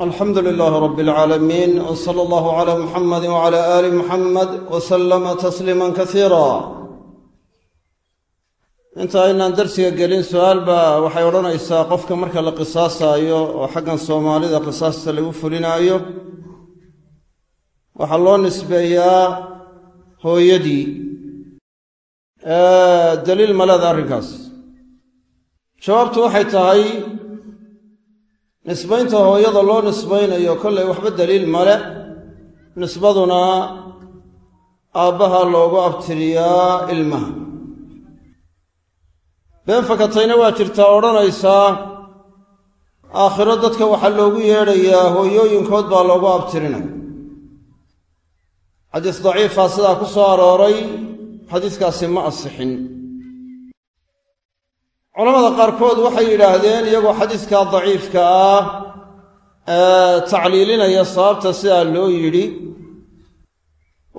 alxamdu lilaahi rabbi alcaalamiin w sala allahu calaa muxamadi wcala aali muxamed wa sallama tasliiman kasiira inta aynaan darsiga gelin su'aal baa waxay odhanaysaa qofka marka la qisaasaayo oo xaggan soomaalida qisaasta lagu fulinaayo. Waxaa loo nisbeeyaa hooyadii. Daliil maleda arrinkaas. Jawaabtu waxay tahay nisbaynta hooyada loo nisbaynayo kollay waxba daliil male nisbaduna aabbaha loogu abtiriyaa ilmaha. Been fakatayna waa jirtaa odhanaysaa aakhiro dadka waxaa loogu yeedhayaa hooyooyinkood baa loogu abtirinaya xadiis daciifaa sidaa ku soo arooray xadiiskaasi ma asixin culamada qaarkood waxay yidhaahdeen iyagoo xadiiskaa daciifka ah ee tacliilinaya sababta sidaa loo yidhi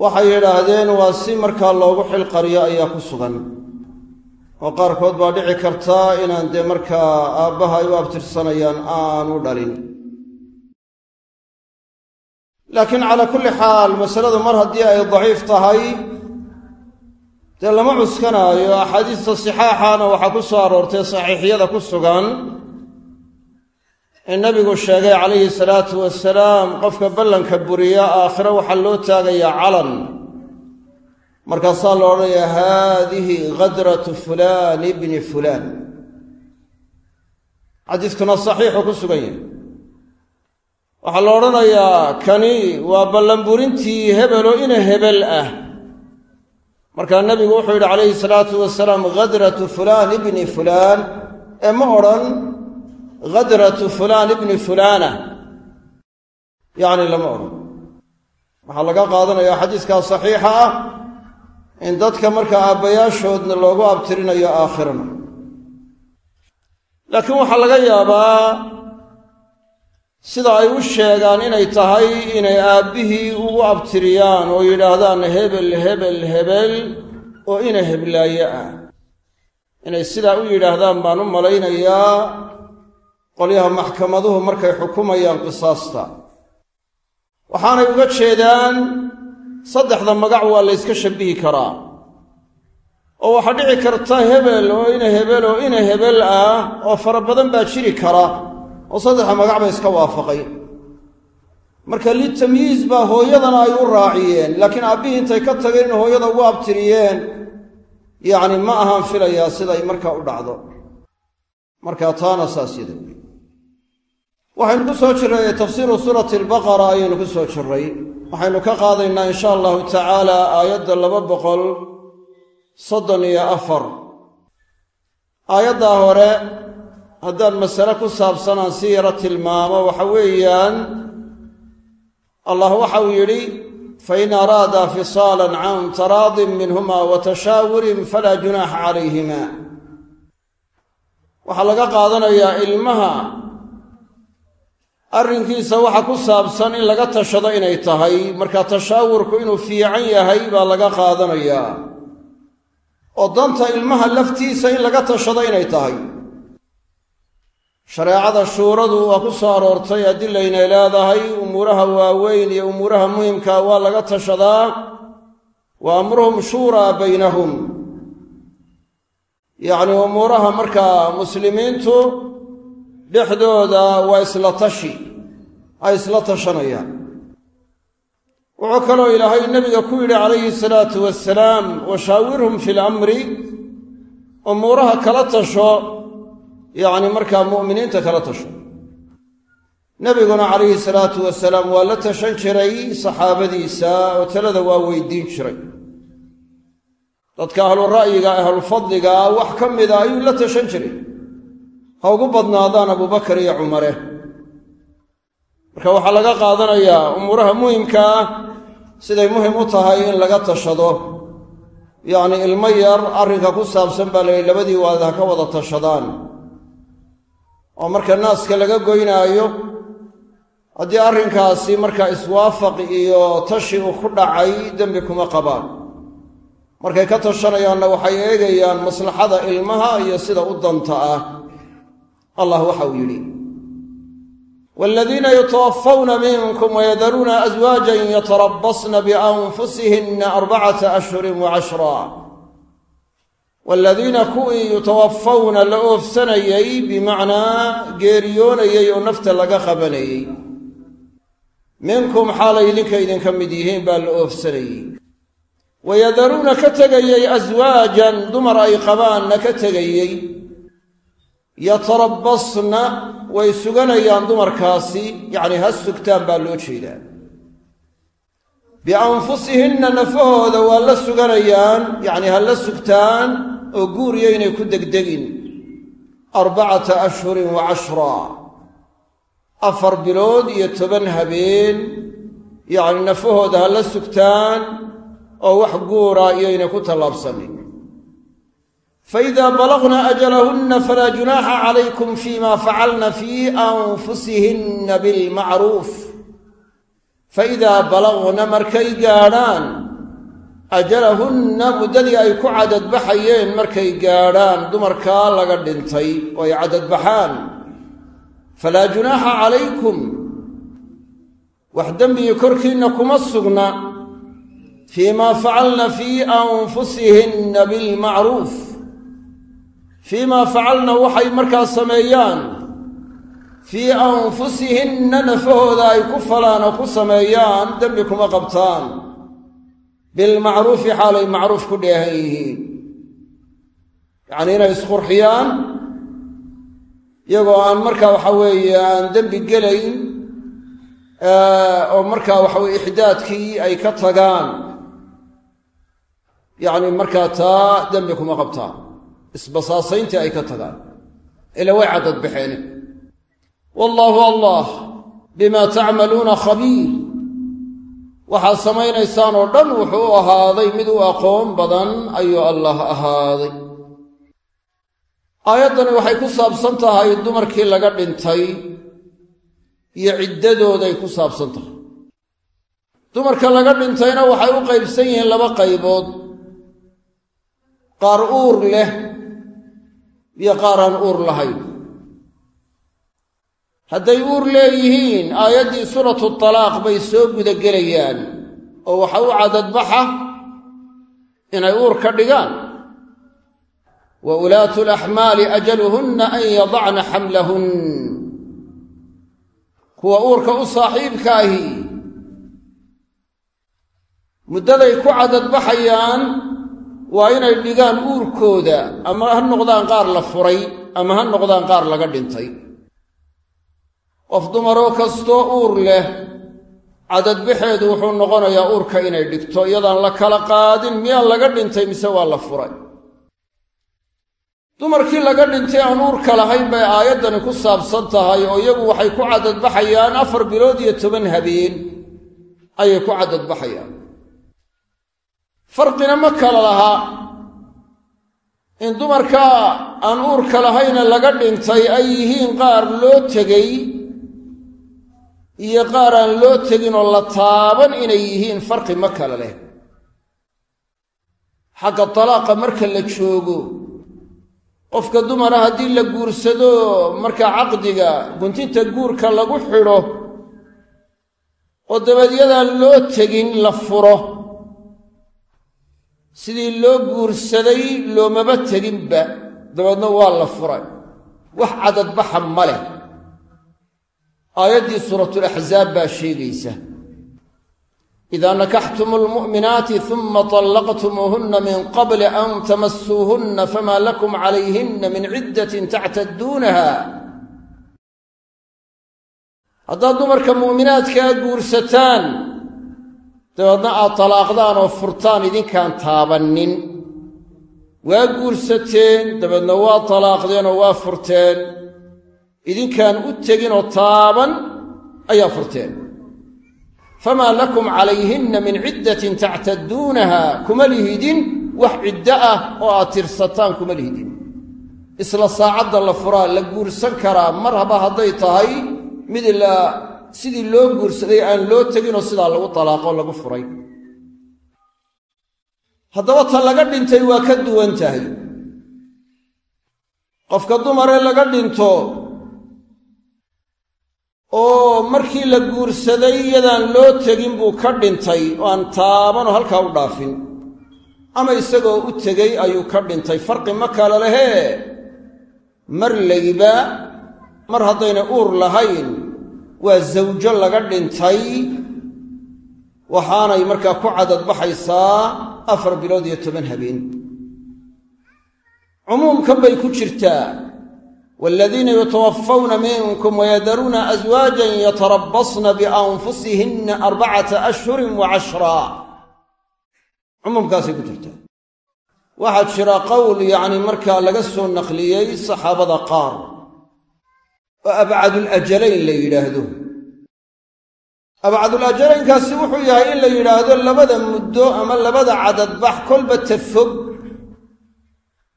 waxay yidhaahdeen waa si markaa loogu xilqariyo ayaa ku sugan. Oo qaarkood baa dhici karta inaan dee markaa aabbaha ay u abtirsanayaan aanu dhalin. Laakiin calaa kulli xaal masaladu mar haddii ay daciif tahay dee lama cuskanaayo axaadiista sixaaxana waxaa ku soo aroortay saxiixyada ku sugan in nabigu sheegay calayhi salaatu wasalaam qofka ballanka buriya aakhiro waxaa loo taagayaa calan. Markaasaa la odhanayaa haadihi ghadratu fulaan ibni fulaan. Xadiiskuna saxiixu ku sugan yahay. Waxaa la odhanayaa kani waa ballanburintii hebelo ina hebel ah markaa nabigu wuxuu yidhi calayhi salaatu wasalaam ghadratu fulaan ibni fulaan. Ee ma odhan ghadratu fulaan ibni fulaana. Yacni lama odhan. Waxaa laga qaadanayaa xadiiskaa saxiixa ah in dadka markaa aabbayaashoodna loogu abtirinayo aakhirana. Laakiin waxaa laga yaabaa sida ay u sheegaan inay tahay inay aabbihii ugu abtiriyaan oo yidhaahdaan hebel hebel hebel oo ina heblaaye ah. Inay sidaa u yidhaahdaan baan u malaynayaa qolyaha maxkamaduhu markay xukumayaan qisaasta. Waxaanay uga jeedaan saddexda magac waa la yska shabbihi karaa. Oo waxaa dhici karta hebel oo ina hebel oo ina hebel ah oo fara badan baa jiri kara oo saddexa magac ba iska waafaqay. Marka litamyiis baa hooyadana ay u raaciyeen laakiin aabbihii intay ka tageen in hooyada ugu abtiriyeen yacni ma ahaan filayaa siday markaa u dhacdo. Markaa taana saas waxaynu ku soo jirray tafsiiru suurati albaqara ayaynu ku soo jirray. Waxaynu ka qaadaynaa insha allahu tacaala aayadda laba boqol soddon iyo afar. Aayaddaa hore haddaan masale ku saabsan aan si yaro tilmaamo waxa weeyaan allah waxau yidhi fain araada fisaalan can taraadin minhuma wa tashaawurin falaa junaaxa calayhima. Waxaa laga qaadanayaa ilmaha arrinkiisa waxa ku saabsan in laga tashado inay tahay marka tashaawurku inuu fiican yahay baa laga qaadanayaa. Oo danta ilmaha laftiisa in laga tashado inay tahay shareecada shuuradu waa ku soo aroortay adilaynay leedahay umuuraha waaweyn iyo umuuraha muhimkaa waa laga tashadaa. Wa amruhum shuuraa baynahum. Yacnii umuuraha markaa muslimiintu dhexdooda waa isla tashi ay isla tashanayaan. Wuxuu kaloo ilaahay nebiga ku yidhi calayhi salaatu wasalaam washaawirhum fi lamri umuuraha kala tasho yacni markaa mu'miniinta kala tasho. Nebiguna calayhi salaatu wasalaam waa la tashan jiray saxaabadiisa oo talada waa weydiin jiray. Dadka ahlu ra'yiga ahlufadliga wax ka mida ayuu la tashan jiray. Ha ugu badnaadaan abubakar iyo cumare. Marka waxaa laga qaadanayaa umuuraha muhimka ah siday muhiim u tahay in laga tashado. Yacni ilmo yar arrinka ku saabsan baa layihi labadii waalid ha ka wada tashadaan oo marka naaska laga goynaayo haddii arrinkaasi markaa iswaafaq iyo tashi uu ku dhacay dembi kuma qabaan. Markay ka tashanayaanna waxay eegayaan maslaxada ilmaha iyo sida u danta ah. Allah waxa uu yidhi waladiina yutawafawna minkum wayadaruuna aswaajan yatarabasna bianfusihinna arbacata ashhurin wa waladiina kuwii yutawafawna la oofsanayey bimacnaa geeriyoonayey oo nafta laga qabanayey minkum xaalay idinka idinka mid yihiin baa la oofsanayey wayadaruuna ka tegayey aswaajan dumar ay qabaanna ka tegayey yatarabasna way suganayaan dumarkaasi yacni ha sugtaan baa loo jeedaa bianfusihinna nafahooda waa la suganayaan yacni ha la sugtaan oo guuriyo inay ku degdegin. Arbacata ashhurin wa cashra. Afar bilood iyo toban habeen. Yacni nafahooda ha la sugtaan oo wax guura iyoynay ku tallaabsanin. Faida balagna ajalahunna falaa junaaxa calaykum fima facalna fii anfusihinna bilmacruuf faidaa balagna markay gaadhaan ajalahunna muddadii ay ku cadadbaxayeen markay gaadhaan dumarkaa laga dhintay oo ay cadadbaxaan. Falaa junaaxa calaykum. Wax dembigii korkiinna kuma sugna. Fii ma facalna fii anfusihinna bilmacruuf. Fii maa facalna waxay markaa sameeyaan. Fii anfusihinna nafahooda ay ku falaan oo ku sameeyaan dembi kuma qabtaan bilmacruufi xaalay macruuf ku dheehan yihiin yacnii inay isqurxiyaan iyagoo aan markaa waxa weeye aan dembi gelayn oo markaa waxaweye ixdaadkii ay ka tagaan yacni markaa taa dembi kuma qabtaan isbasaasayntii ay ka tagaan ila way caddad baxeene wallaahu allah bimaa tacmaluuna khabiir waxaad samaynaysaan oo dhan wuxuu u ahaaday mid u aqoon badan ayuu allah ahaaday. Aayaddani waxay ku saabsan tahay dumarkii laga dhintay iyo ciddadooday ku saabsan tahay. Dumarka laga dhintayna waxay u qaybsan yihiin laba qaybood. Qaar uur leh iyo qaar aan uur lahayn hadday uur leeyihiin aayaddii suuratu talaaq bay soo gudagelayaan oo waxa u cadadbaxa inay uur ka dhigaan. Wa ulaatu laxmaali ajaluhunna an yadacna xamlahun. Kuwa uurka u saaxiibka ahi muddaday ku cadadbaxayaan waa inay dhigaan uurkooda ama ha noqdaan qaar la furay ama ha noqdaan qaar laga dhintay qof dumaroo kastoo uur leh cadadbaxeedu wuxuu noqonayaa uurka inay dhigto iyadaan la kala qaadin miyaa laga dhintay mise waa la furay. Dumarkii laga dhintay aan uurka lahayn bay aayaddani ku saabsan tahay oo iyagu waxay ku cadadbaxayaan afar bilood iyo toban habeen ayay ku cadadbaxayaan farqina ma kala laha in dumarka aan uurka lahayna laga dhintay ay yihiin qaar loo tegey iyo qaar aan loo tegin oo la taaban inay yihiin farqi ma kala leh. Xagga talaaqa marka la joogo qofka dumara haddii la guursado marka caqdiga guntinta guurka lagu xidho oo dabadyadaan loo tegin la furo sidii loo guursaday loomaba teginba dabeedna waa la furay. Wax cadadbaxa ma leh aayaddii suuratulaxzaab baa sheegaysa idaa nakaxtumu lmu'minaati uma طallaqtumuuhunna min qabli an tamasuuhunna famaa lakum calayhinna min ciddatin tactadduunaha haddaad dumarka mu'minaadkaa guursataan dabeedna aad talaaqdaan oo furtaan idinkaan taabannin. Waa guursateen dabeedna waa talaaqdeen oo waa furteen idinkaan u teginoo taaban ayaa furteen. Famaa lakum calayhinna min ciddatin tactadduunaha kuma lihidin wax ciddo ah oo aad tirsataan kuma lihidin. Isla saacadda la furaa la guursan karaa mar haba hadday tahay mid la sidii loo guursaday aan loo teginoo sidaa lagu talaaqo lagu furay. Haddaba ta laga dhintay waa ka duwan tahay. Qofka dumaree laga dhinto oo markii la guursaday iyadaan loo tegin buu ka dhintay oo aan taabanoo halkaa u dhaafin. Ama isagoo u tegey ayuu ka dhintay. Farqi ma kala lehee mar layba mar haddayna uur lahayn waa zawjo laga dhintay. Waxaanay markaa ku cadadbaxaysaa afar bilood iyo toban habeen. Cumuumkan bay ku jirtaa waaladiina yutawaffawna minkum wayadaruuna aswaajan yatarabbasna bianfusihinna arbacata ashhurin wa cashraa cumuumkaasay ku jirtaa waxaa jira qowl yacni markaa laga soo naqliyey saxaabada qaar oo abcadulajalayn la yidhaahdo abcadulajalaynkaasi wuxuu yahay in la yidhaahdo labada muddo ama labada cadadbax kolba tafog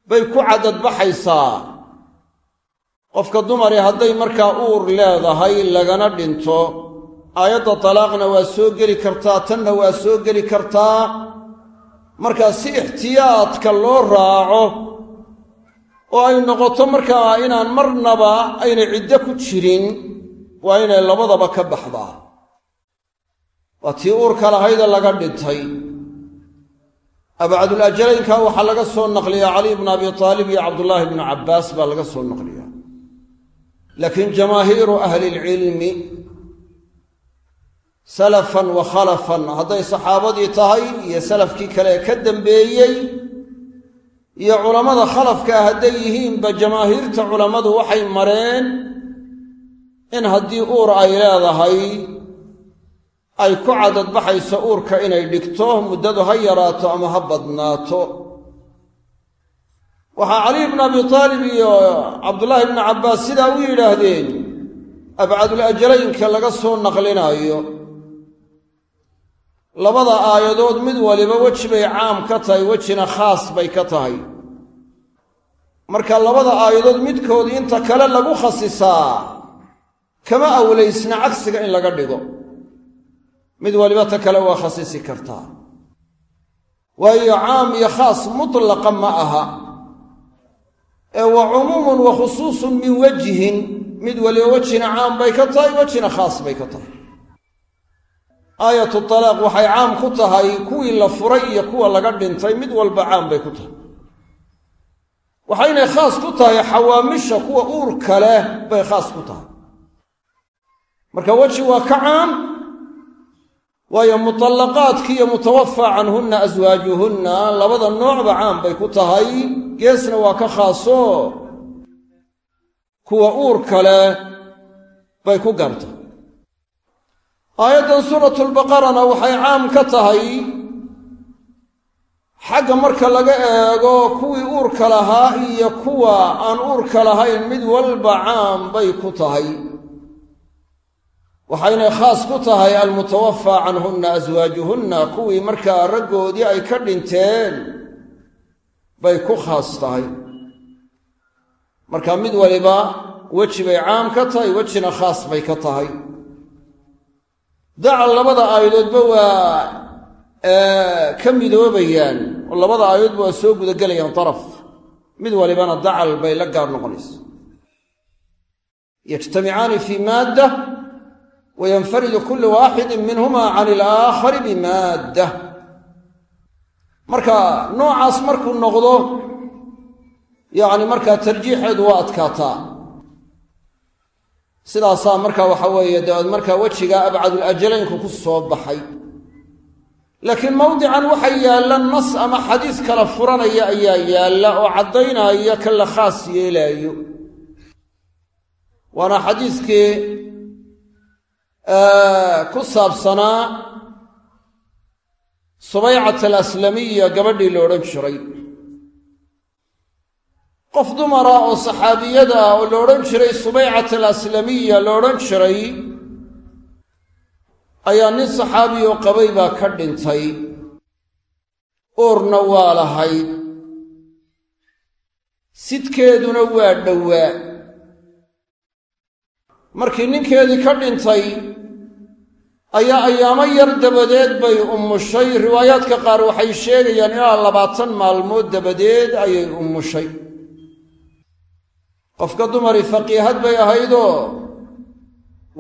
bay ku cadadbaxaysaa qofka dumari hadday markaa uur leedahay lagana dhinto aayadda talaaqna waa soo geli kartaa tanna waa soo geli kartaa. Markaa si ixtiyaadka loo raaco oo ay noqoto markaa inaan marnaba aynay ciddo ku jirin waa inay labadaba ka baxdaa. Waa tii uurka lahayda laga dhintay. Abcadulajalaynka waxaa laga soo naqliyaa cali bnu abi aalib iyo cabdullaahi bnu cabbaas baa laga soo naqliyaa laakiin jamaahiiru ahli lcilmi salafan wa khalafan hadday saxaabadii tahay iyo salafkii kale ka dambeeyey iyo culammada khalafkaa hadday yihiinba jamaahiirta culammadu waxay mareen in haddii uur ay leedahay ay ku cadadbaxayso uurka inay dhigto muddadu ha yaraato ama ha badnaato waxaa cali bnu abi taalib iyo cabdullaahi bnu cabbaas sidaa u yidhaahdeen abcadulajalaynka laga soo naqlinaayo. Labada aayadood mid waliba weji bay caam ka tahay wejina khaas bay ka tahay. Marka labada aayadood midkood inta kale lagu khasisaa kama awlaysna cagsiga in laga dhigo. Mid waliba ta kale waa khasisi kartaa. Waayo caam iyo khaas mutlaqa ma aha ee waa cumuumun wa khusuusun min wajhin mid waliba wejina caam bay ka tahay wejina khaas bay ka tahay. Aayatu talaaq waxay caam ku tahay kuwii la furay iyo kuwa laga dhintay mid walba caam bay ku tahay. Waxaynay khaas ku tahay xawaamisha kuwa uurka leh bay khaas ku tahay. Marka weji waa ka caam waayo mutallaqaadki iyo mutawafaa canhunna aswaajuhunna labada noocba caam bay ku tahay geesna waa ka khaaso. Kuwa uurka leh bay ku gaartay aayaddan suuratulbaqarana waxay caam ka tahay xagga marka laga eego kuwii uurka lahaa iyo kuwa aan uurka lahayn mid walba caam bay ku tahay. Waxaynay khaas ku tahay almutawafaa canhunna aswaajuhunna kuwii markaa raggoodii ay ka dhinteen bay ku khaas tahay. Marka mid waliba weji bay caam ka tahay wejina khaas bay ka tahay. Dacal labada aayadoodba waa ka midoobayaan oo labada aayadoodba waa soo gudagelayaan daraf. Mid walibana dacal bay la gaar noqonaysa yajtamicaani fii maadda wayanfaridu kullu waaxidin minhuma can ilaakhari bimaadda marka noocaas markuu noqdo yacni markaa tarjiixeedu waa adkaataa. Sidaasaa markaa waxa weeye dabeed markaa wejigaa abcadulajalaynku ku soo baxay. Laakiin mawdican waxa yaalla nas ama xadiis kala furanaya ayaa yaalla oo caddaynaya ka la khaas yeelaayo. Waana xadiiskii ku saabsanaa subaycat alaslamiya gabadhii la odhan jiray. Qof dumara oo saxaabiyada ah oo la odhan jiray subaycat alaslamiya la odhan jiray ayaa nin saxaabiyo qabay baa ka dhintay. Uurna waa lahayd sidkeeduna waa dhowaa. Markii ninkeedii ka dhintay ayaa ayaamo yar dabadeed bay ummushay riwaayaadka qaar waxay sheegayaan ilaa labaatan maalmood dabadeed ayay ummushay qofka dumari faqiihad bay ahaydoo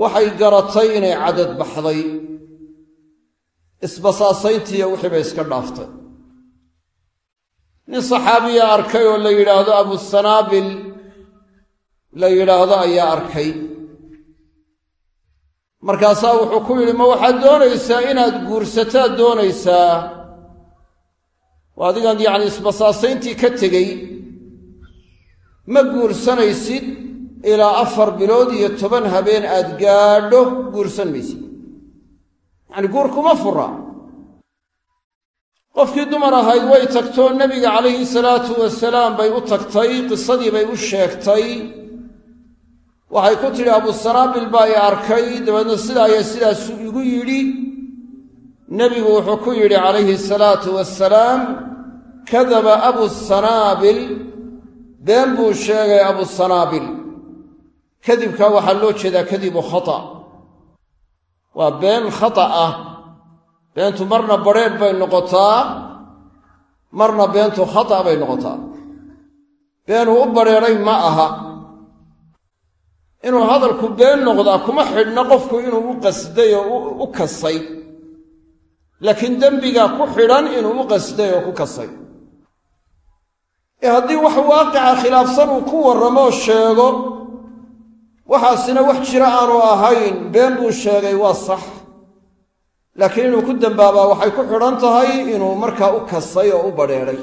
waxay garatay inay cadad baxday isbasaasayntiiyo wixii bay iska dhaaftay. Nin saxaabiya arkay oo la yidhaahdo abusanaabil la yidhaahdo ayaa arkay markaasaa wuxuu ku yidhi ma waxaad doonaysaa inaad guursataad doonaysaa? Waa adigan yacni isbasaasayntii ka tegey. Ma guursanaysid ilaa afar bilood iyo toban habeen aad gaadho guursan maysid. Yacni guur kuma fura qofkii dumar ahayd way tagtoo nebiga calayhi salaatu wasalaam bay u tagtay qisadii bay u sheegtay waxay ku tidhi abusanaabil baa i arkay. Dabeedna sidaaya sidaasuu igu yidhi. Nebigu wuxuu ku yidhi calayhi salaatu wasalaam kadaba abusanaabil been buu sheegay abusanaabil kadibkaa waxaa loo jeedaa kadibu khata. Waa been khata ah. Beentu marna badrheedh bay noqotaa. Marna beentu khata bay noqotaa. Beenuu u badrheedhay ma aha inuu hadalku been noqdaa kuma xidhna qofku inuu u qasday oo u kasay. Laakiin dembigaa ku xidhan inuu u qasday oo ku kasay. Ee haddii wax waaqica khilaafsan uu ku warramoo sheego waxaasina wax jira aanu ahayn been buu sheegay waa sax. Laakiin inuu ku dembaabaa waxay ku xidhan tahay inuu markaa u kasay oo u badrheedhay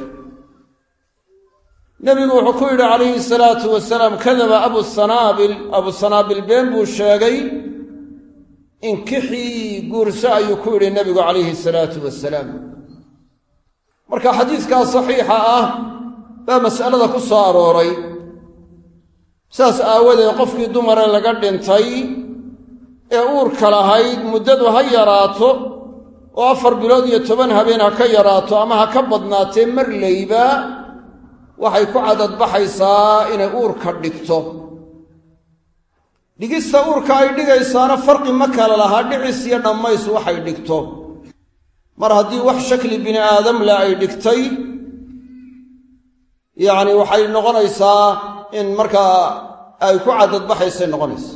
nebigu wuxuu ku yidhi calayhi salaatu wasalaam kadaba abusanaabil abusanaabil been buu sheegay inkixii guurso ayuu ku yidhi nebigu calayhi salaatu wasalaam. Marka xadiidkaa saxiixa ah baa mas'alada ku soo arooray. Saas aawadeed qofkii dumare laga dhintay ee uurka lahayd muddadu ha yaraato oo afar bilood iyo toban habeen ha ka yaraato ama ha ka badnaatee marlayba waxay ku cadadbaxaysaa inay uurka dhigto. Dhigista uurka ay dhigaysaana farqi ma kale lahaa dhicis iyo dhammays waxay dhigto. Mar haddii wax shakli bini aadam leh ay dhigtay yacni waxay noqonaysaa in markaa ay ku cadadbaxaysay noqonaysa.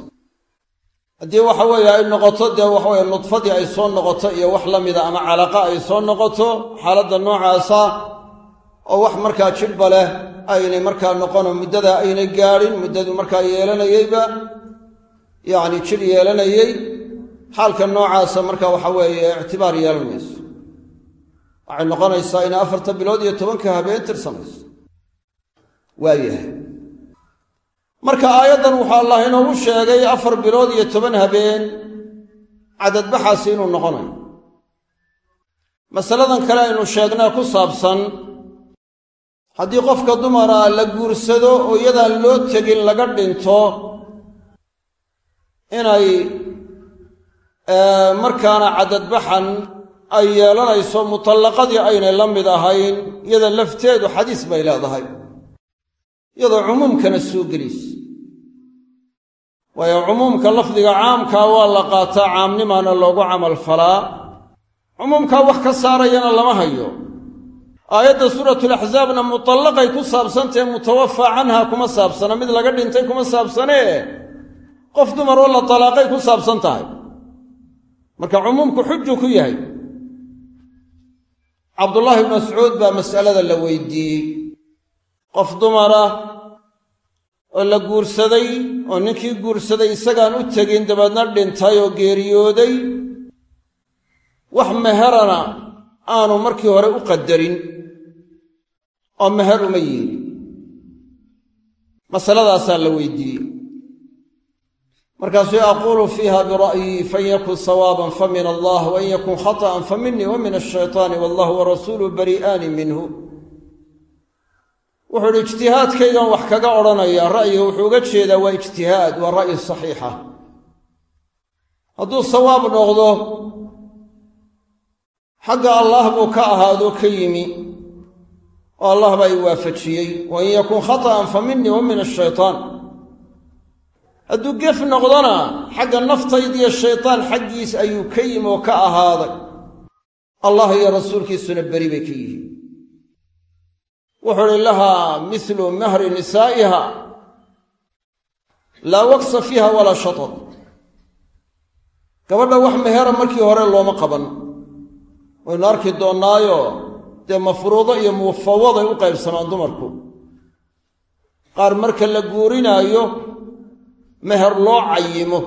Haddii waxa weeye ay noqoto dee waxaweye nudfadii ay soo noqoto iyo wax la mida ama calaqa ay soo noqoto xaaladda noocaasa oo wax markaa jidhba leh aynay markaa noqono muddadaa aynay gaadhin muddadu markaa yeelanayeyba yacni jidh yeelanayey xaalka noocaasa marka waxa weeye ictibaar yeelan mayso. Waxay noqonaysaa inay afarta bilood iyo tobanka habeen tirsanayso. Waayahay. Marka aayaddan wuxuu allah inoogu sheegay afar bilood iyo toban habeen cadadbaxaasi inuu noqonayo. Masaladan kale aynu sheegnaa ku saabsan haddii qofka dumara la guursado oo iyadaan loo tegin laga dhinto inay markaana cadadbaxan ay yeelanayso mutallaqadii aynay la mid ahayn iyada lafteedu xadiis bay leedahay. Iyadoo cumuumkana soo gelaysa waayo cumuumka lafdiga caamkaa waa la qaataa caamnimaana loogu camal falaa. Cumuumkaa wax ka saarayana lama hayo aayadda suuratulaxsaabna mutallaqay ku saabsantahe mutawafaa canha kuma saabsana mid laga dhintay kuma saabsanee qof dumaroo la talaaqay ku saabsan tahay. Marka cumuumku xujuu ku yahay. Cabdullaahi bn mascuud baa mas'alada la weydiiyey. Qof dumara oo la guursaday oo ninkii guursaday isagaan u tegin dabeedna dhintay oo geeriyooday wax meherana aanu markii hore u qadarin oo meher uma yeelin masaladaasaa la weydiiyey. Markaasuu aquulu fiiha bira'yii fain yakun sawaaban fa min allah wain yakun khata'an fa minii wa min ashaytaani wallahu warasuuluhu bari'aani minhu. Wuxuu uhi ijtihaadkaygan wax kaga odhanayaa ra'yiga wuxuu uga jeedaa waa ijtihaad waa ra'yi saxiixa. Hadduu sawaab noqdo xagga allaah buu ka ahaadoo ka yimi oo allah baa i waafajiyey wain yakun khata'an fa minii wa min ashaytaan hadduu gef noqdona xagga naftaydiiyo shaytaan xaggiis ayuu ka yimi oo ka ahaaday. Allah iyo rasuulkiisuna beri bay ka yihiin. Wuxuu uhi lahaa milu mahri nisaa'iha laa waksa fiiha walaa shatad gabadha wax mehera markii hore looma qaban. Waynu arki doonnaayo dee mafruudo iyo mufawaday u qaybsamaan dumarku. Qaar marka la guurinaayo meher loo cayimo.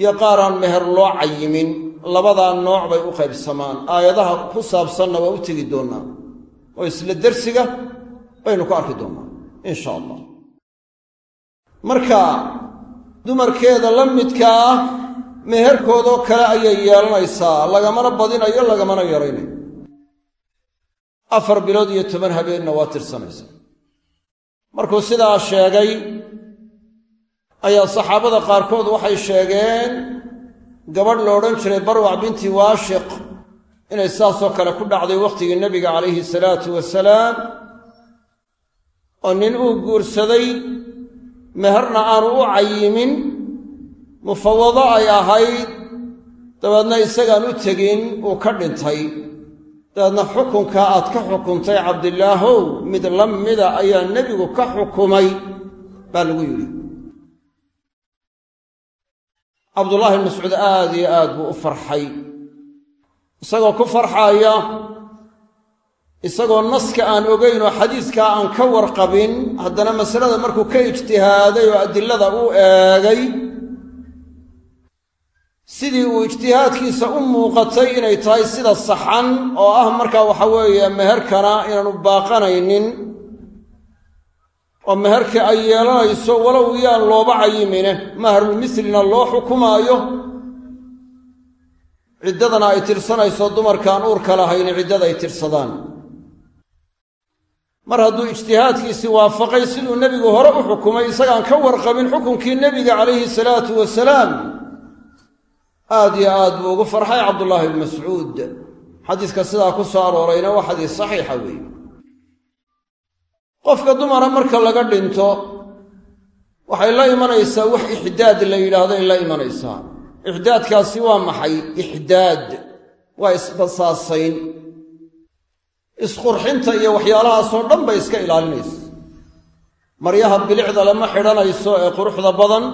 Iyo qaaraan meher loo cayimin labadaa nooc bay u qaybsamaan. Aayadaha ku saabsanna waa u tegi doonnaa oo isla dersiga baynu ku arki doonnaa insha allah marka dumarkeeda la midka ah meherkoodoo kale ayay yeelanaysaa. Lagamana badinayo lagamana yaraynayo afar bilood iyo toban habeenna waa tirsanaysaa markuu sidaa sheegay ayaa saxaabada qaarkood waxay sheegeen gabadh la odhan jiray barwac binti waashiq inay saasoo kale ku dhacday wakhtigii nebiga calayhi salaatu wasalaam oo nin uu guursaday meherna aanu u cayimin mufawado ay ahayd dabeedna isagaan u tegin uu ka dhintay dabeedna xukunka aad ka xukuntay cabdilaahow mid la mida ayaa nebigu ka xukumay baa lagu yidhi. Cabdullaahi mascuud aad iyo aad buu u farxay. Isagoo ku farxaaya isagoo naska aan ogayn oo xadiiskaa aan ka warqabin haddana masalada markuu ka ijtihaaday oo adilada u eegay sidii uu ijtihaadkiisa u muuqatay inay tahay sida saxan oo ah markaa waxa weeye meherkana inaanu baaqanaynin oo meherkii ay yeelanayso walow yaan looba cayimine mahrulmislina loo xukumaayo ciddadana ay tirsanayso dumarkaan uurka lahayni ciddada ay tirsadaan. Mar hadduu ijtihaadkiisii waafaqay siduu nebigu hore u xukumay isagaan ka warqabin xukunkii nebiga calayhi salaatu wasalaam aad iyo aad buu ugu farxay cabdullaahi bn mascuud. Xadiiska sidaa ku soo aroorayna waa xadiis saxiixa weeye qofka dumara marka laga dhinto waxay la imanaysaa wax ixdaad la yidhaahdo ay la imanaysaa. Ixdaadkaasi waa maxay? Ixdaad. Waa isbasaasayn isqurxinta iyo waxyaalahaasoo dhan bay iska ilaalinaysa. Maryaha bilicda lama xidhanayso ee quruxda badan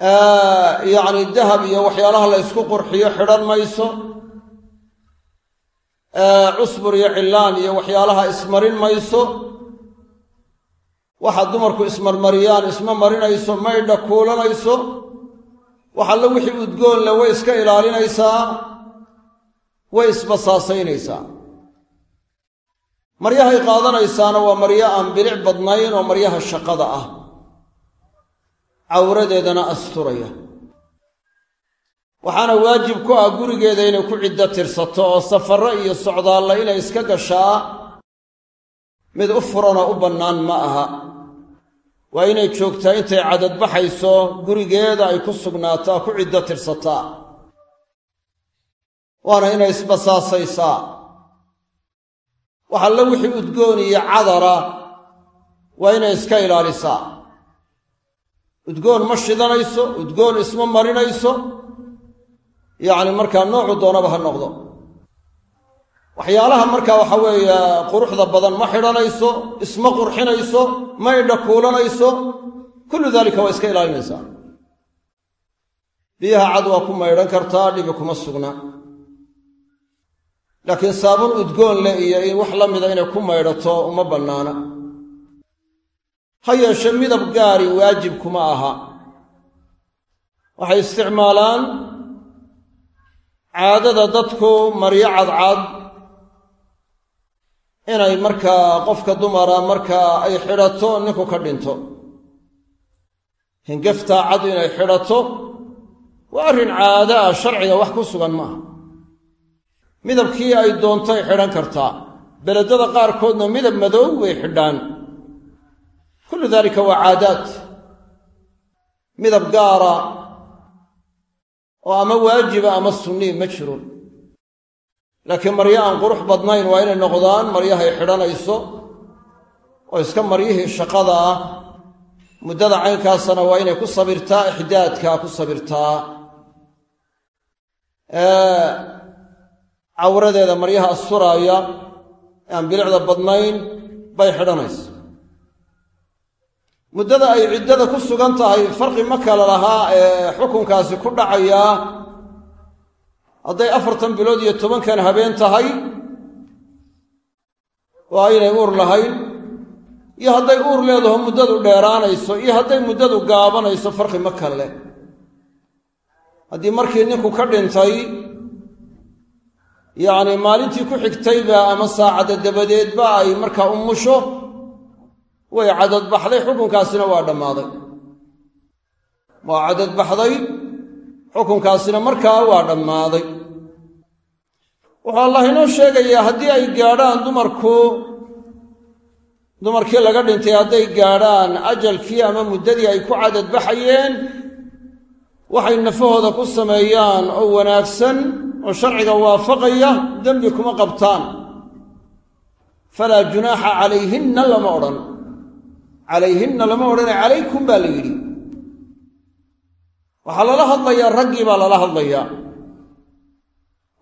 yacni dahab iyo waxyaalaha la ysku qurxiyo xidhan mayso. Cusbur iyo cilaan iyo waxyaalaha ismarin mayso. Waxa dumarku ismarmariyaan isma marinayso maydha kuulanayso. Wax alle wixii udgoon le way iska ilaalinaysaa way isbasaasaynaysaa maryahay qaadanaysaana waa maryo aan bilic badnayn oo maryaha shaqada ah cawradeedana asturaya. Waxaana waajib ku ah gurigeeda inay ku ciddo tirsato oo safarro iyo socdaalla inay iska gashaa. Mid u furanoo u bannaan ma aha. Waa inay joogtaa intay cadadbaxayso gurigeeda ay ku sugnaataa ku ciddo tirsataa. Waana inay isbasaasaysaa waxalla wixii udgoon iyo cadara waa inay iska ilaalisaa udgoon ma shidanayso udgoon isma marinayso yacni markaa noocu doonaba ha noqdo. Waxyaalaha markaa waxa weeye quruxda badan ma xidhanayso isma qurxinayso ma indha kuulanayso kullu daalika waa iska ilaalinaysaa biyaha cad waa ku maydhan kartaa dhibi kuma sugna. Laakiin saabun udgoon leh iyo wax la mida inay ku maydhato uma bannaana ha yeeshe midab gaari waajib kuma aha. Waxay isticmaalaan caadada dadku maryo cadcad inay markaa qofka dumara markaa ay xidhato ninku ka dhinto. Hingaftaa cad inay xidhato waa arrin caado ah sharciga wax ku sugan maaha. Midabkii ay doontay xidhan kartaa. Beledada qaarkoodna midab madow way xidhaan kullu daalika waa caadaad midab gaara oo ama waajiba ama sunnii ma jiro laakiin maryo aan qurux badnayn waa inay noqdaan maryahay xidhanayso oo iska maryihii shaqada ah muddada caynkaasana waa inay ku sabirtaa ixdaadkaa ku sabirtaa cawradeeda maryaha asturaaya aan bilicda badnayn bay xidhanaysa muddada ay ciddada ku sugan tahay farqi ma kala lahaa ee xukunkaasi ku dhacayaa hadday afartan bilood iyo tobankan habeen tahay oo aynay uur lahayn. Iyo hadday uur leedaho muddadu dheeraanayso iyo hadday muddadu gaabanayso farqi ma leh. Haddii markii ninku ka dhintay yacni maalintii ku xigtayba ama saacadda dabadeedba ay markaa umusho way cadadbaxday xukunkaasina waa dhammaaday. Waa cadadbaxday xukunkaasina markaa waa dhammaaday. Wuxuu allah inoo sheegayaa haddii ay gaadhaan dumarku dumarkii laga dhintay hadday gaadhaan ajalkii ama muddadii ay ku cadadbaxayeen waxay nafahooda ku sameeyaan oo wanaagsan oo sharciga waafaqaya dembi kuma qabtaan. Falaa junaaxa calayhinna lama odhan calayhinna lama odhane calaykum baa la yidhi. Waxaa lala hadlayaa raggii baa lala hadlayaa.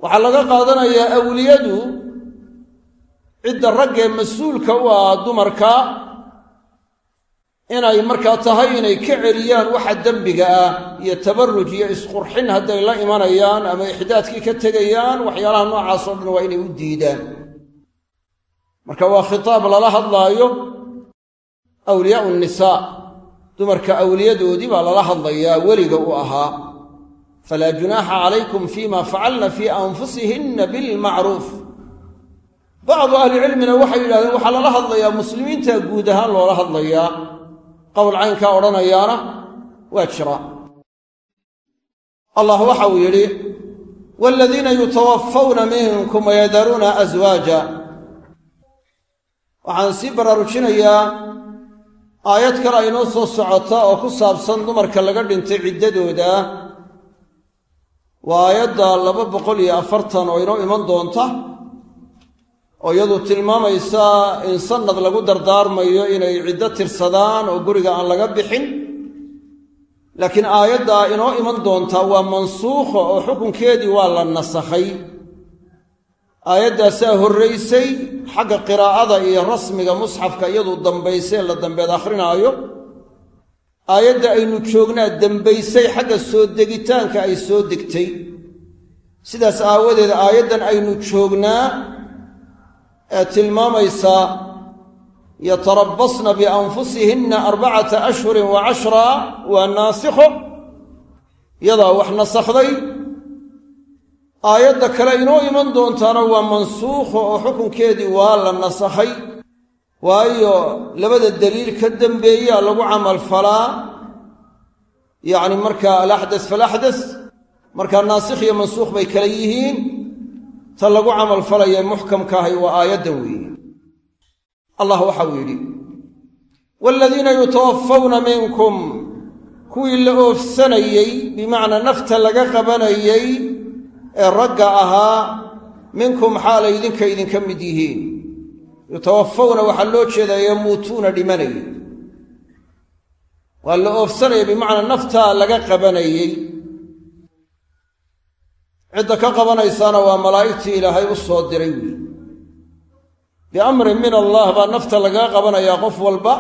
Waxaa laga qaadanayaa awliyadu cidda raggee mas'uulka u ah dumarka inay markaa tahay inay ka celiyaan waxa dembiga ah iyo tabaruj iyo isqurxin hadday la imanayaan ama ixdaadkii ka tegayaan waxyaalaha noocaas oo dhan waa inay u diidaan. Marka waa khitaab lala hadlaayo awliyaau nisaa dumarka awliyadoodii baa lala hadlayaa weliga u ahaa. Falaa junaaxa calaykum fima facalna fii anfusihinna bilmacruuf. Bacdu ahlicilmina waxay yidhahdeen waxaa lala hadlayaa muslimiinta guud ahaan loola hadlayaa. Qowl caynkaa odhanayaana waa jira. Allah waxa uu yidhi waaladiina yutawafawna minkum wayadaruuna aswaaja waxaan sii baraarujinayaa aayad kale aynoo soo socota oo ku saabsan dumarka laga dhintay ciddadooda. Waa aayadda laba boqol iyo afartan oo inoo iman doonta oo iyadu tilmaamaysa in sannad lagu dardaarmayo inay ciddo tirsadaan oo guriga aan laga bixin. Laakiin aayaddaa inoo iman doontaa waa mansuukha oo xukunkeedii waa la nasakhay aayaddaasaa horraysay xagga qiraa'ada iyo rasmiga musxafka iyaduu dambaysee la dambeed akhrinaayo aayadda aynu joognaa dembaysay xagga soo degitaanka ay soo degtay. Sidaas aawadeed aayaddan aynu joognaa ee tilmaamaysaa yatarabbasna bianfusihinna arbacata ashhurin wa cashraa waa naasikho yadaa wax nasakhday aayadda kale inoo iman doontaana waa mansuukho oo xukunkeedii waa la nasakhay waayo labada daliil ka dembeeyaa lagu camalfalaa yacni markaa alaxdas falaxdas markaa naasikh iyo mansuukh bay kala yihiin. Ta lagu camalfalaya muxkamkaahay waa aayaddan weeye. Allah waxau yidhi waaladiina yutawafawna minkum. Kuwii la oofsanayey bimacnaa nafta laga qabanayey ee ragga ahaa minkum xaalay idinka idinka mid yihiin. Yutawafawna waxaa loo jeedaa yamuutuuna dhimanaya waa la oofsanaya bimacnaa naftaa laga qabanayey cidda ka qabanaysaana waa malaa'igtii ilaahay u soo diray. Weyi biamrin min allah baa nafta lagaga qabanayaa qof walba.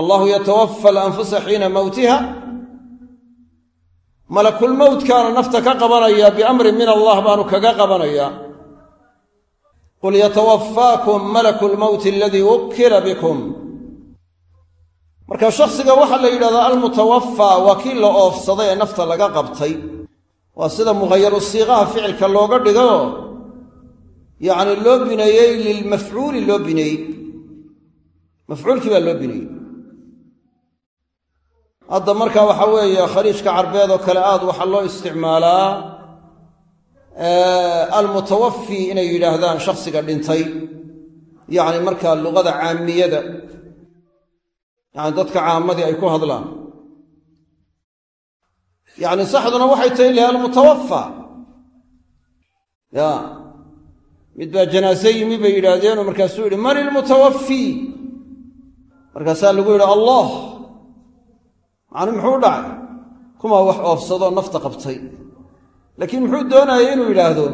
Allahu yatawafa alanfusa xiina mowtiha malakulmowtkaana nafta ka qabanaya biamrin min allah baanu kaga qabanayaa qul yatawafaakum malaku lmowti aladii wukkila bikum. Marka shakhsiga waxaa la yidhahdaa almutawafaa waa kii la oofsaday ee nafta laga qabtay. Waa sida mughayaru siiqaha ficilka looga dhigo. Yacni loo bineeyey lilmafcuuli loo bineeyey mafcuulkii baa loo bineeyey hadda marka waxaa weeye khaliijka carbeed oo kale aad waxaa loo isticmaalaa almutawafi inay yidhaahdaan shakhsiga dhintay. Yacni markaa luqada caamiyada yacni dadka caamadii ay ku hadlaan. Yacni saxduna waxay tahay laha almutawafa ya mid baa janaase yimi bay yidhaahdeenoo markaasuu yidhi man ilmutawafi markaasaa lagu yidhi allah macni muxuu dhacay? Kumaa wax oofsadoo nafta qabtay. Laakiin muxuu doonayay inuu yidhaahdo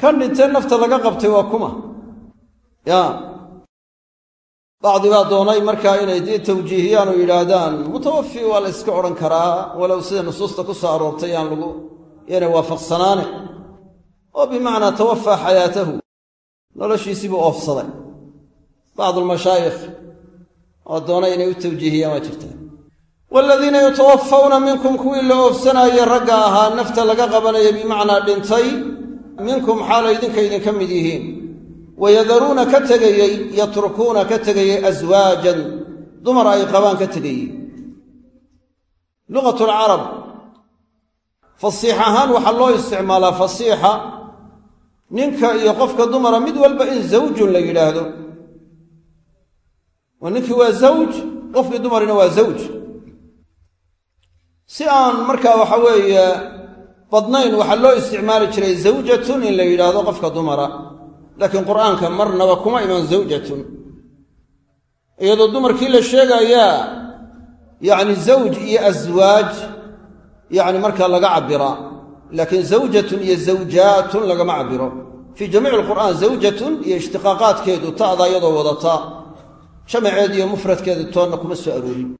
kan dhintee nafta laga qabtay waa kuma. Ya. Bacdi baa doonay markaa inay dee tawjiihiyaan oo yidhaahdaan mutawafi waa la yska odhan karaa walow sida nusuusta ku soo aroortay aan lagu yana waafaqsanaane. Oo bimacnaa tawafaa xayaatahu. Noloshiisiibuu oofsaday. Bacdu almashaayikh oo doonay inay u tawjiihiyaan waa jirtaa waaladiina yutawafawna minkum kuwii la oofsanaayey ragga ahaa nafta laga qabanaya bimacnaa dhintay minkum xaalay idinka idinka mid yihiin wayadaruuna ka tegayey yatrukuuna ka tegayey aswaajan dumar ay qabaan ka tegayey luqatu alcarab fasiix ahaan waxaa loo isticmaalaa fasiixa ninka iyo qofka dumara mid walba in zawjun la yidhaahdo ninkii waa zawj qofkii dumarina waa zawj si aan markaa waxa weeye badnayn waxaa loo isticmaali jiray zawjatun in la yidhaahdo qofka dumara. Laakiin qur'aanka marnaba kuma iman zawjatun. Iyadoo dumarkii la sheegayaa yacni zawj iyo aswaaj yacni markaa laga cabbiraa laakiin zawjatun iyo zawjaatun lagama cabbiro. Fii jamiici alqur'aan zawjatun iyo ishtiqaaqaadkeedu ta'da iyadoo wadata. Jamaceed iyo mufradkeedu toonna kuma soo aroorin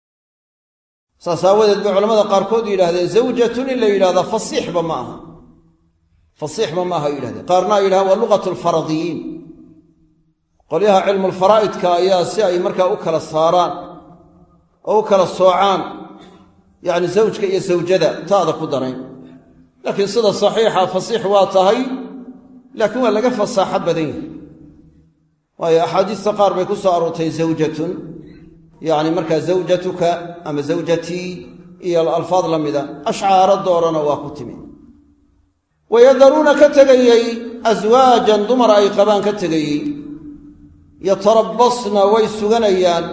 saas aawadeed bay culamada qaarkood yidhahdeen zawjatun in la yidhahdaa fasiixba ma aha. Fasiixba ma aha yidhahdeen. Qaarna ay yidhahdeen waa luqatu alfaradiyiin qolyaha cilmulfaraa'idka ayaa si ay markaa u kala saaraan oo u kala soocaan yacni zawjka iyo zawjada taada ku darayn laakiin sida saxiixa fasiix waa tahay laakiin waa laga fasaaxo badan yahay. Waayo axaadiista qaar bay ku soo aroortay zawjatun yacni markaa zawjatuka ama zawjatii iyo alfaad la mida ashcaaro doorana waa ku timi. Wayadaruuna ka tegayey aswaajan dumar ay qabaan ka tegayey yatarabbasna way suganayaan.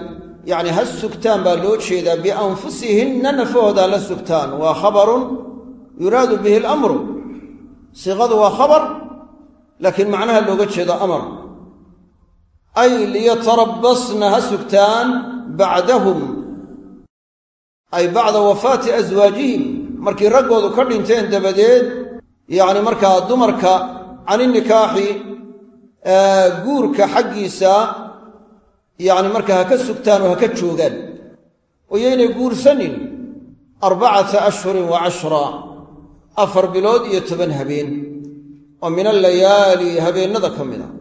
Yacni ha sugtaan baa loo jeedaa bianfusihinna nafahooda la sugtaan. Waa khabarun yuraadu bihi alamru. Siiqadu waa khabar laakiin macnaha looga jeedo amar. Ay liyatarabbasna ha sugtaan bacdahum ay bacda wafaati aswaajihim markii raggoodu ka dhinteen dabadeed yacni markaa dumarka caninikaaxi guurka xaggiisa yacni markaa ha ka sugtaan oo ha ka joogaan. Oo yaynay guursanin arbacata ashhurin wa cashra afar bilood iyo toban habeen. Oo min allayaali habeennada ka mid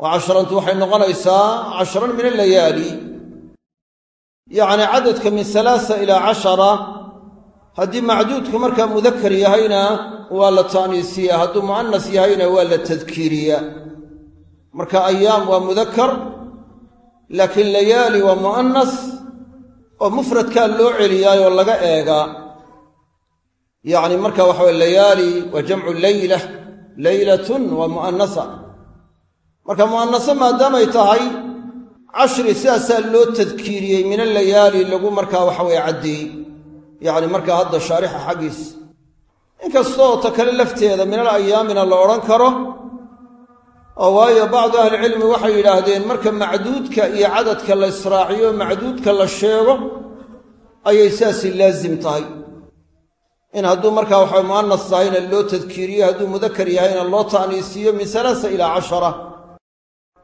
wa cashrantu waxay noqonaysaa cashran min allayaali. Yacni cadadka min alaasa ilaa cashara haddii macduudku markaa mudakar yahayna waa la ta'niisiya hadduu mu'anas yahayna waa la tadkiiriya. Marka ayaam waa mudakar laakiin layaali waa mu'anas oo mufradkaa loo celiyaayoo laga eegaa yacni marka waxa weye layaali waa jamcu leyla leylatun waa mu'anasa marka mu'anaso maadaamay tahay cashri sidaasaa loo tadkiiriyey min allayaali lagu markaa waxa weye caddeeyey yacni markaa hadda shaarixa xaggiis. Inkastoo ta kale lafteeda min al ayaamina la odhan karo oo waayo bacdu ahlicilmi waxay yidhaahdeen marka macduudka iyo cadadka la israaciyo macduudka la sheego ayay sidaasi laasim tahay. In hadduu markaa waxa mu'anas tahayna loo tadkiiriyo hadduu mudakar yahayna loo ta'niisiiyo min alaasa ilaa cashara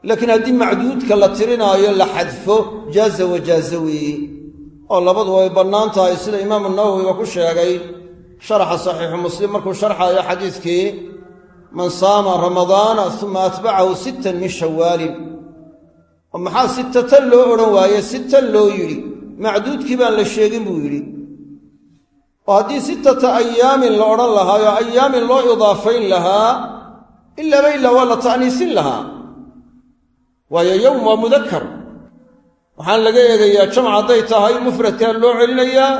laakiin haddii macduudka la tirinaayo la xadfo jaaza wajaaza weeye oo labadu way bannaan tahay sida imaamu nawowiba ku sheegay sharaxa saxiixu muslim. Markuu sharxaayo xadiiskii man saama ramadaana uma atbacahu sittan min shawaalin oo maxaa sittatan loo odhan waaye? Sittan loo yidhi. Macduudkii baan la sheegin buu yidhi. Oo haddii sittata ayaamin la odhan lahaayo ayaamin loo idaafayn lahaa ilaaba ilaa waa la ta'niisin lahaa waayo yowm waa mudakar waxaan laga eegayaa jamc hadday tahay mufradkaa loo celinayaa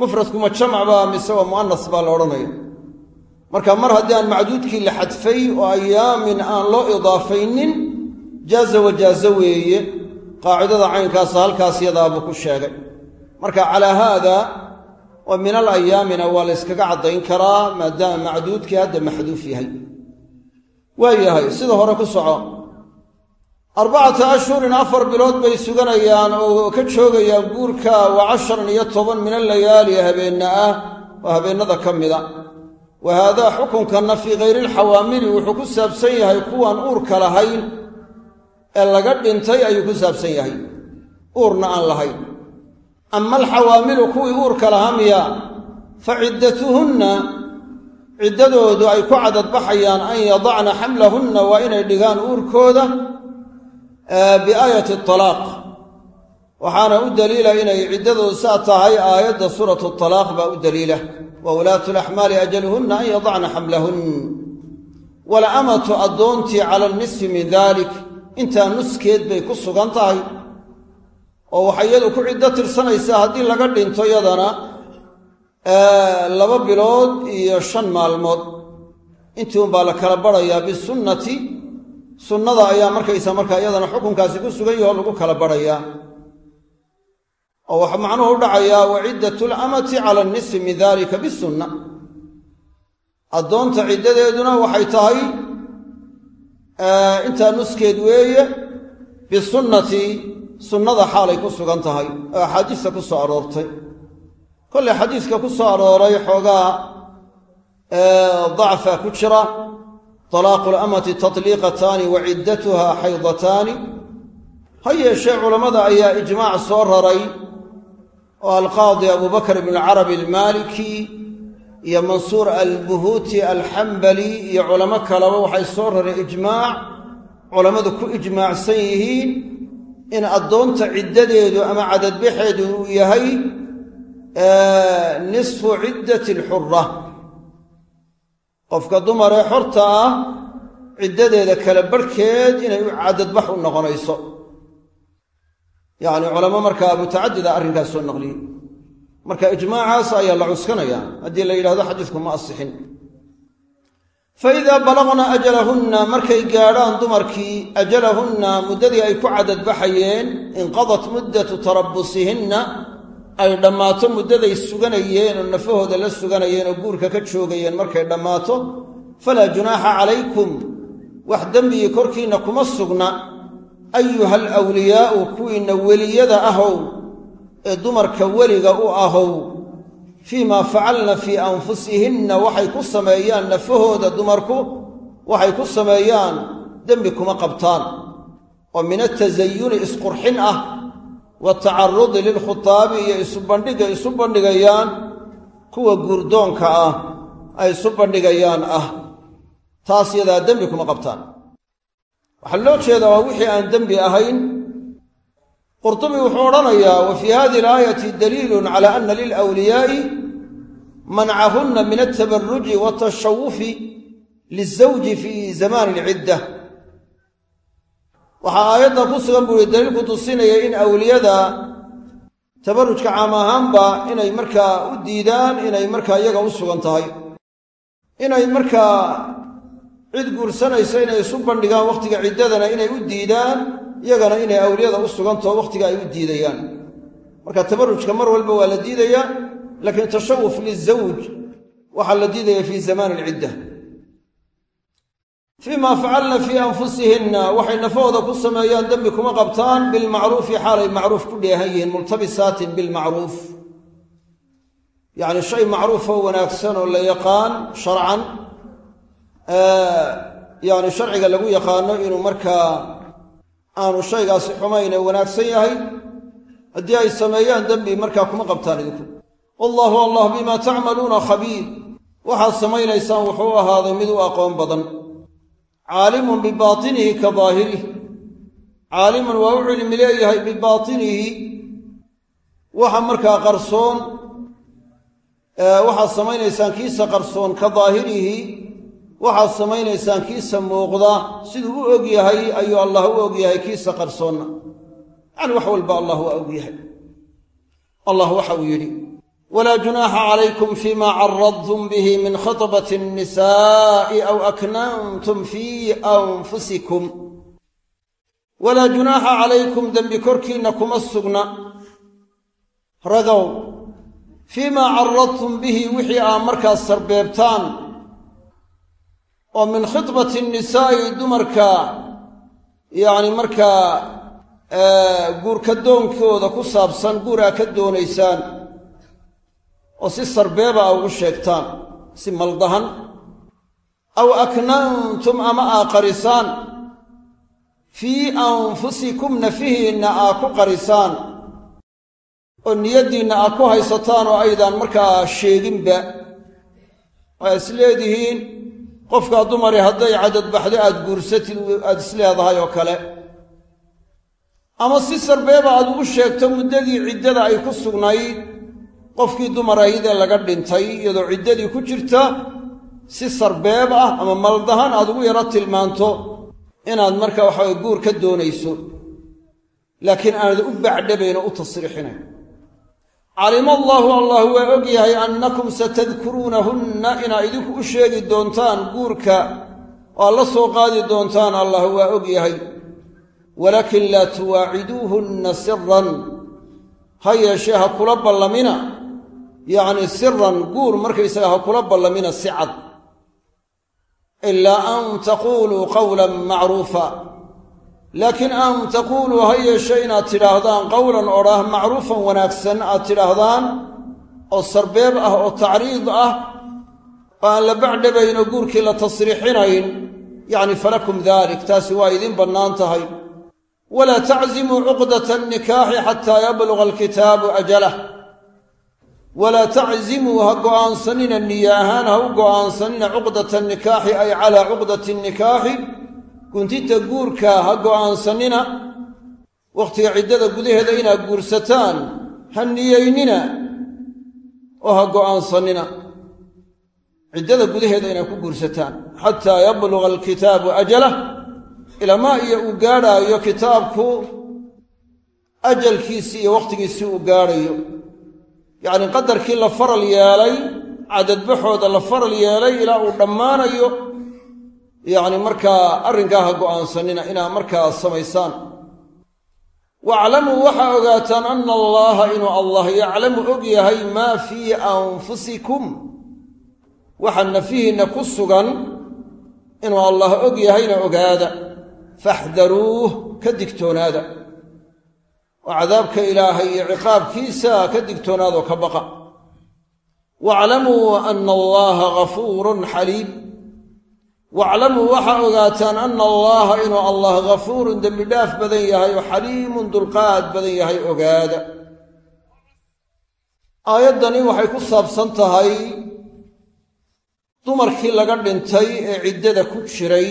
mufradkuma jamc baa mise waa mu'anas baa la odhanaya marka mar haddii aan macduudkii la xadfay oo ayaamin aan loo idaafaynin jaaza wajaaza weeye qaacidada caynkaasa halkaas yadaabuu ku sheegay. Marka calaa haada wa min al ayaamina waa la yskaga caddayn karaa maadaama macduudkii hadda maxduuf yahay. Waa yahay sida hore ku soco arbacata ashhurin afar bilood bay suganayaan oo ka joogayaan guurka wa casharan iyo toban min allayaali habeenna ah oo habeennada ka mida wa haadaa xukunkanna fii hayri alxawaamili wuxuu ku saabsan yahay kuwaan uurka lahayn ee laga dhintay ayuu ku saabsan yahay. Uurna aan lahayn. Ama alxawaamilu kuwii uurka lahaa miya fa ciddatuhunna ciddadoodu ay ku cadadbaxayaan an yadacna xamlahunna waa inay dhigaan uurkooda biaayati talaaq waxaana u daliila inay ciddadoodu saa tahay aayadda suuratu talaaq baa u daliila. Wa ulaatu laxmaali ajaluhunna an yadacna xamlahun wala amatu addoontii cala nisfi min dalik intaa nuskeed bay ku sugan tahay. Oo waxay iyadu ku ciddo tirsanaysaa haddii laga dhinto yadana laba bilood iyo shan maalmood. Intii unbaa la kala barayaa bisunnati sunnada ayaa markaysa markaa iyadana xukunkaasi ku sugan yaho lagu kala barayaa oo waxa macnuhu u dhacayaa wa ciddatu lamati cala nisfi min dalika bisunna. Addoonta ciddadeeduna waxay tahay intaa nuskeed weeye bisunnati sunnada xaalay ku sugan tahay. Oo axaadiista ku soo aroortay. Kollay xadiiska ku soo arooray xoogaa dacfa ku jira talaaqu lamati tatliiqataani wa ciddatuha xaydataani ha yeeshee culammada ayaa ijmaac soo raray oo alqaadi abubakr ibn alcarabi almaaliki iyo mansuur albuhuuti alxambali iyo culamo kaleba waxay soo rareen ijmaac. Culammadu ku ijmaacsan yihiin in addoonta ciddadeedu ama cadadbaxeedu uu yahay nisfu ciddati alxura qofka dumaree xorta ah ciddadeeda kala barhkeed inay u cadadbax u noqonayso. Yacni culamo markaa mutacadida arrinkaas soo naqliyey. Marka ijmaacaas ayaa la cuskanayaa haddii la yidhahdo xadiisku ma asixin. Fa idaa balagna ajalahunna markay gaadhaan dumarkii ajalahunna muddadii ay ku cadadbaxayeen inqadat muddatu tarabusihinna ay dhammaato muddaday suganayeen oo nafahooda la suganayeen oo guurka ka joogayeen markay dhammaato falaa junaaxa calaykum wax dembigii korkiinna kuma sugna. Ayuha alwliyaa'u kuwiinna weliyada ahow ee dumarka weliga u ahow fii maa facalna fii anfusihinna waxay ku sameeyaan nafahooda dumarku waxay ku sameeyaan dembi kuma qabtaan. Oo min atazayuni isqurxin ah watacarudi lilkhutaabi iyo isubandhiga isu bandhigayaan. Kuwa guurdoonka ah ay isu bandhigayaan ah. Taas yadaa dembi kuma qabtaan. Waxaa loo jeedaa waa wixii aan dembi ahayn. Qurtubi wuxuu odhanayaa wa fii hadihi alaayati daliilun cala ana lilwliyaa'i mancahunna min altabaruji watashawufi lizawji fii zamaani alcidda waxaa aayadda ku sugan buu yihi daliilku tusinaya in awliyada tabarujka caam ahaanba inay markaa u diidaan inay markaa iyaga u sugan tahay. Inay markaa cid guursanaysa inay isu bandhigaan wakhtiga ciddadana inay u diidaan iyagana inay awliyada u sugantaho wakhtiga ay u diidayaan. Marka tabarujka mar walba waa la diidayaa laakiin tashawuf lizawj waxaa la diidaya fii zamaani alcidda fii maa facalna fii anfusihinna waxay nafahooda ku sameeyaan dembi kuma qabtaan bilmacruufi xaalay macruuf ku dheehan yihiin multabisaatin bilmacruuf. Yacni shay macruufoo wanaagsan oo la yaqaan sharcan yani sharciga lagu yaqaano inuu markaa aanu shaygaasi xumayn ee wanaagsan yahay haddii ay sameeyaan dembi markaa kuma qabtaan idinku. Wallaahu allah bimaa tacmaluuna khabiir. Waxaad samaynaysaan wuxuu u ahaaday mid u aqoon badan caalimun bibaatinihi ka daahirih caalimun waa u cilmi leeyahay bibaatinihi waxa markaa qarsoon waxaad samaynaysaan kiisa qarsoon ka daahirihi waxaad samaynaysaan kiisa muuqda siduu u og yahay ayuu allah u og yahay kiisa qarsoonna. Yacni wax walba allah waa og yahay. Allah waxa uu yidhi walaa junaaxa calaykum fiima caradtum bihi min khitbati annisaa'i aw aknantum fii anfusikum walaa junaaxa calaykum dembi korkiinna kuma sugna ragow fiimaa caradtum bihi wixii aa markaas sarbeebtaan oo min khidbati annisaa'i dumarka yacni markaa guurkadoonkooda ku saabsan guur aa ka doonaysaan oo si sarbeeba a ugu sheegtaan si maldahan. Aw aknantum ama aa qarisaan fii anfusikum nafihiinna aa ku qarisaan. Oo niyaddiinna aa ku haysataan oo aydaan markaa sheeginba. Waa is leedihiin qofkaa dumari hadday cadadbaxdo aad guursatid aad is leedahay oo kale. Ama si sarbeeba aad ugu sheegto muddadii ciddada ay ku sugnayd qofkii dumar ahaydee laga dhintay iyadoo ciddadii ku jirta si sarbeeb ah ama maldahan aad ugu yaro tilmaanto inaad marka waxaway guur ka doonayso. Laakiin aanad u bacdhabayn oo u tasriixinayn calima allaahu allah waa og yahay annakum satadkuruunahunna inaa idinku u sheegi doontaan guurka oo aad la soo qaadi doontaan allah waa og yahay. Walaakin laa tuwaaciduuhunna siran ha yeeshee ha kula ballamina yacni siran guur markaysaga ha kula ballamina si cad. Ilaa an taquuluu qawlan macruufa. Laakiin an taquuluu ha yeeshe inaad tidhaahdaan qowlan odhaah macruufan wanaagsan aad tidhaahdaan oo sarbeeb ah oo tacriid ah oo aan la bacdhabayn oo guurkii la tasriixinayn yacni falakum dalik taasi waa idiin bannaan tahay. Walaa taczimuu cuqdata annikaaxi xataa yabluga alkitaabu ajalah walaa taczimuu ha go'aansanina niyo ahaan ha u go'aansanina cuqdata nikaaxi ay calaa cuqdati nikaaxi. Guntinta guurka ha go'aansanina wakhtiga ciddada gudaheeda inaad guursataan ha niyeynina oo ha go'aansannina ciddada gudaheeda inaad ku guursataan. Xataa yabluga alkitaabu ajalah ilamaa iyo uu gaadhaayo kitaabku ajalkiisii iyo wakhtigiisii uu gaadhayo yacnii qadarkii la faral yeelay cadadbaxooda la faral yeelay ilaa uu dhammaanayo yacni markaa arrinkaa ha go'aansanina inaa markaa samaysaan. Waaclamuu waxaa ogaataan ana allaha inuu allah yaclamu og yahay maa fii anfusikum. Waxa nafihiinna ku sugan inuu allah og yahayna ogaada. Faxdaruuh ka digtoonaada oo cadaabka ilaahay iyo ciqaabkiisa ka digtoonaadoo ka baqa. Waaclamuu ana allaha gafuurun xaliim. Waaclamuu waxaa ogaataan ana allaha inuu allah gafuurun dembi dhaaf badan yahay oo xaliimun dulqaad badan yahay ogaada. Aayaddani waxay ku saabsan tahay dumarkii laga dhintay ee ciddada ku jiray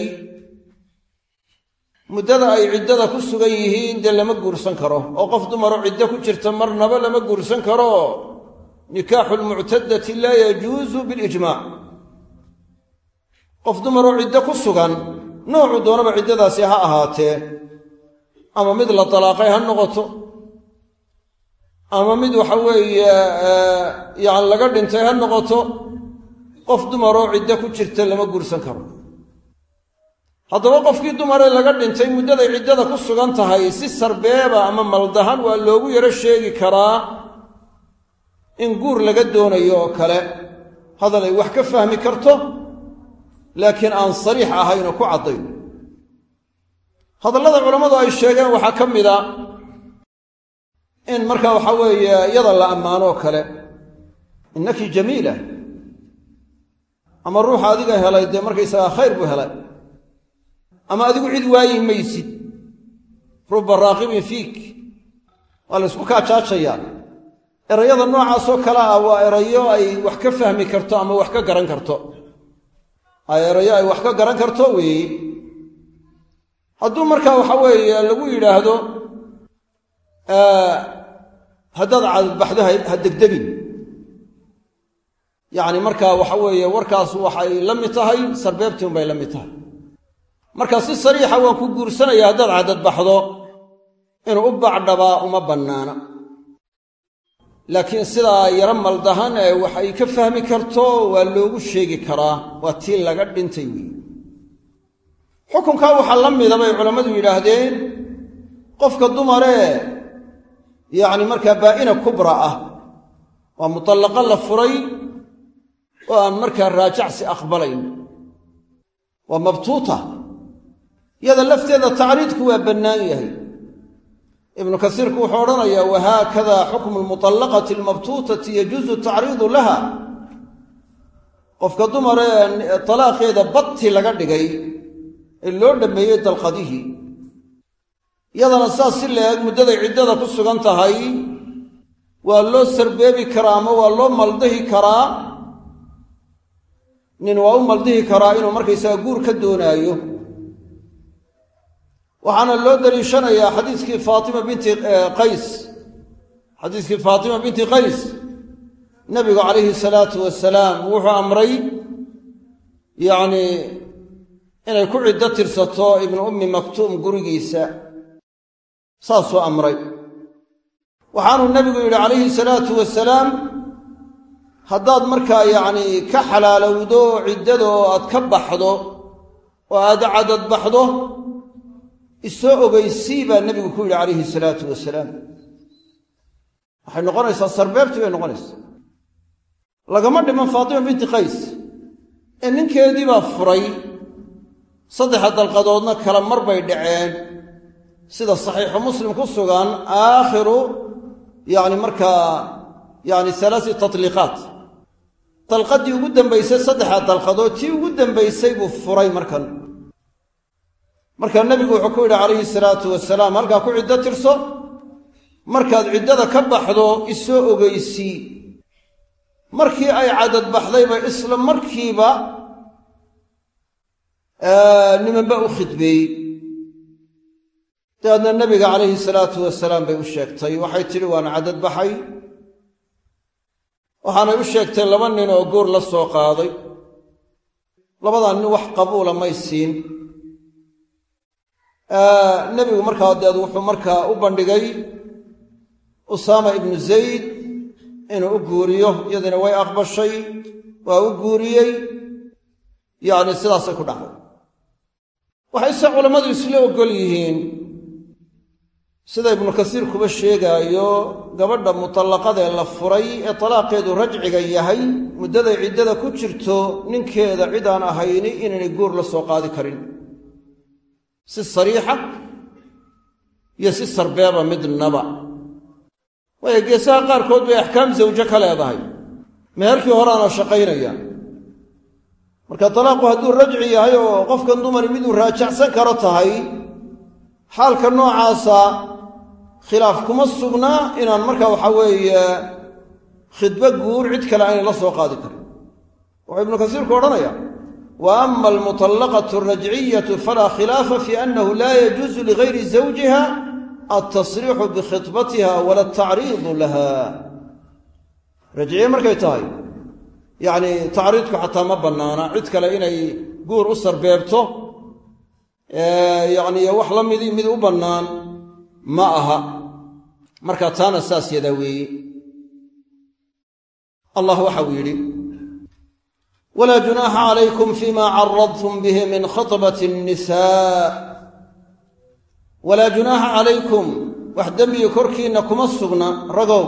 muddada ay ciddada ku sugan yihiin dee lama guursan karo. oo qof dumaroo ciddo ku jirta marnaba lama guursan karo. Nikaaxu lmuctadati laa yajuusu bilijmaac qof dumaroo ciddo ku sugan noocu doonaba ciddadaasi ha ahaatee. Ama mid la dalaaqay ha noqoto. Ama mid waxa weeye yani laga dhintay ha noqoto. Qof dumaroo ciddo ku jirta lama guursan karo haddaba qofkii dumaree laga dhintay muddaday ciddada ku sugan tahay si sarbeeba ama maldahan waa loogu yaro sheegi karaa in guur laga doonayo oo kale. Hadal ay wax ka fahmi karto laakiin aan sariix ahayn oo ku caddayn. Hadallada culammadu ay sheegeen waxaa ka mida in marka waxa weeye iyada la ammaanoo kale innaki jamiila ama ruuxa adiga helay dee markaysagaa khayr buu helay ama adigu cid waayi maysid. Ruba raaqibin fiik. Waa la ysku kaajaajayaa erayada noocaasoo kale ah waa erayo ay wax ka fahmi karto ama wax ka garan karto. Ay erayo ay wax ka garan karto weeye hadduu markaa waxa weeye lagu yidhaahdo haddaad cadadbaxdo ha degdegin. Yacni markaa waxa weeye warkaas waxay la mid tahay sarbeebtiin bay la mid tahay marka si sariixa waan ku guursanaya haddaad cadadbaxdo inuu u bacdhabaa uma bannaana. Laakiin sidaa yaro maldahan ee waxay ka fahmi karto waa loogu sheegi karaa waa tii laga dhintay weeye xukunkaa waxaa la mida bay culammadu yidhaahdeen qofka dumaree yacni markaa baa'ina kubra ah waa mutallaqo la furay oo aan markaa raajacsi aqbalayn. Waa mabtuuta yada lafteeda tacriidku waa bannaan yahay. Ibnu kasiirku wuxuu odhanayaa wahaakada xukmu lmuطallaqati almabtuutati yajuusu tacriidu laha? Qofka dumar ee talaaqeeda batti laga dhigay ee loo dhammeeyey dalqadihii iyadana saas si la-eg muddaday ciddada ku sugan tahay waa loo sarbeebi karaa ama waa loo maldihi karaa? Nin waa u maldihi karaa inuu markaysaga guur ka doonaayo waxaana loo daliishanayaa xadiiskii faatima binti qays. Xadiiskii faatima binti qays. Nabigu calayhi salaatu wasalaam wuxuu amray yacnii inay ku ciddo tirsato ibnu ummi maktuum gurigiisa. Saasuu amray. Waxaanuu nebigu yidhi calayhi salaatu wasalaam haddaad markaa yacnii ka xalaalowdo ciddada oo aad ka baxdo oo aad cadad baxdo isoo ogeysii baa nebigu ku yidhi calayhi salaatu wasalaam. Waxay noqonaysaa sarbeebtii bay noqonaysaa. Lagama dhiman faatima binti qays ee ninkeedii baa furay saddexa dalqadoodna kala mar bay dhaceen. Sida saxiixu muslim ku sugan aakhiru yacni markaa yacni alaasi tatliiqaat. Dalqaddii ugu dambaysay saddexa dalqadood tii ugu dambaysay buu furay markan markaa nebigu wuxuu ku yidhi calayhi salaatu wasalaam halkaa ku ciddo tirso? Markaad ciddada ka baxdo isoo ogeysii markii ay cadad baxdayba isla markiiba nimanba u khidbeeyey dabeedna nebiga calayhi salaatu wasalaam bay u sheegtay waxay tidhi waan cadad baxay. Waxaanay u sheegtay laba nin oo goor la soo qaaday. Labadaa nin wax qabuula may siin nebigu markaa deed wuxuu markaa u bandhigay usaama ibnu zayd inuu u guuriyo iyadiina way aqbashay waa u guuriyey yacni sidaasay ku dhacday. Waxayse culammadu isla oggol yihiin sida ibnu kasiir kuba sheegaayo gabadha mutallaqadee la furay ee talaaqeedu rajciga yahay muddaday ciddada ku jirto ninkeeda cidaan ahayni inaynay guur la soo qaadi karin si sariixa iyo si sarbeeba midnaba waayo geesaha qaarkood bay axkaam zawjo ka leedahay. Meherkii horaana shaqaynaya. Marka talaaqu hadduu rajci yahay oo qofkan dumari miduu raajacsan karo tahay xaalka noocaasa khilaaf kuma sugnaa inaan marka waxa weeye khidbo guur cid kale aynay la soo qaadi karin. Wuxuu ibnu kasiirku odhanaya wa ama almutallaqatu alrajciyatu falaa khilaafa fi annahu laa yajuusu ligayri zawjiha altasriixu bikhidbatiha wala atacriidu laha. Rajciye markay tahay yacni tacriidku xataa ma bannaana cid kale inay guur u sarbeebto yacni wax la midi mid u bannaan ma aha. Marka taana saas yadaa weeye allah waxau yidhi walaa junaaxa calaykum fima caradtum bihi min khaطbati الnisaa walaa junaaxa calaykum wax dembiga korkiinna kuma sugna ragow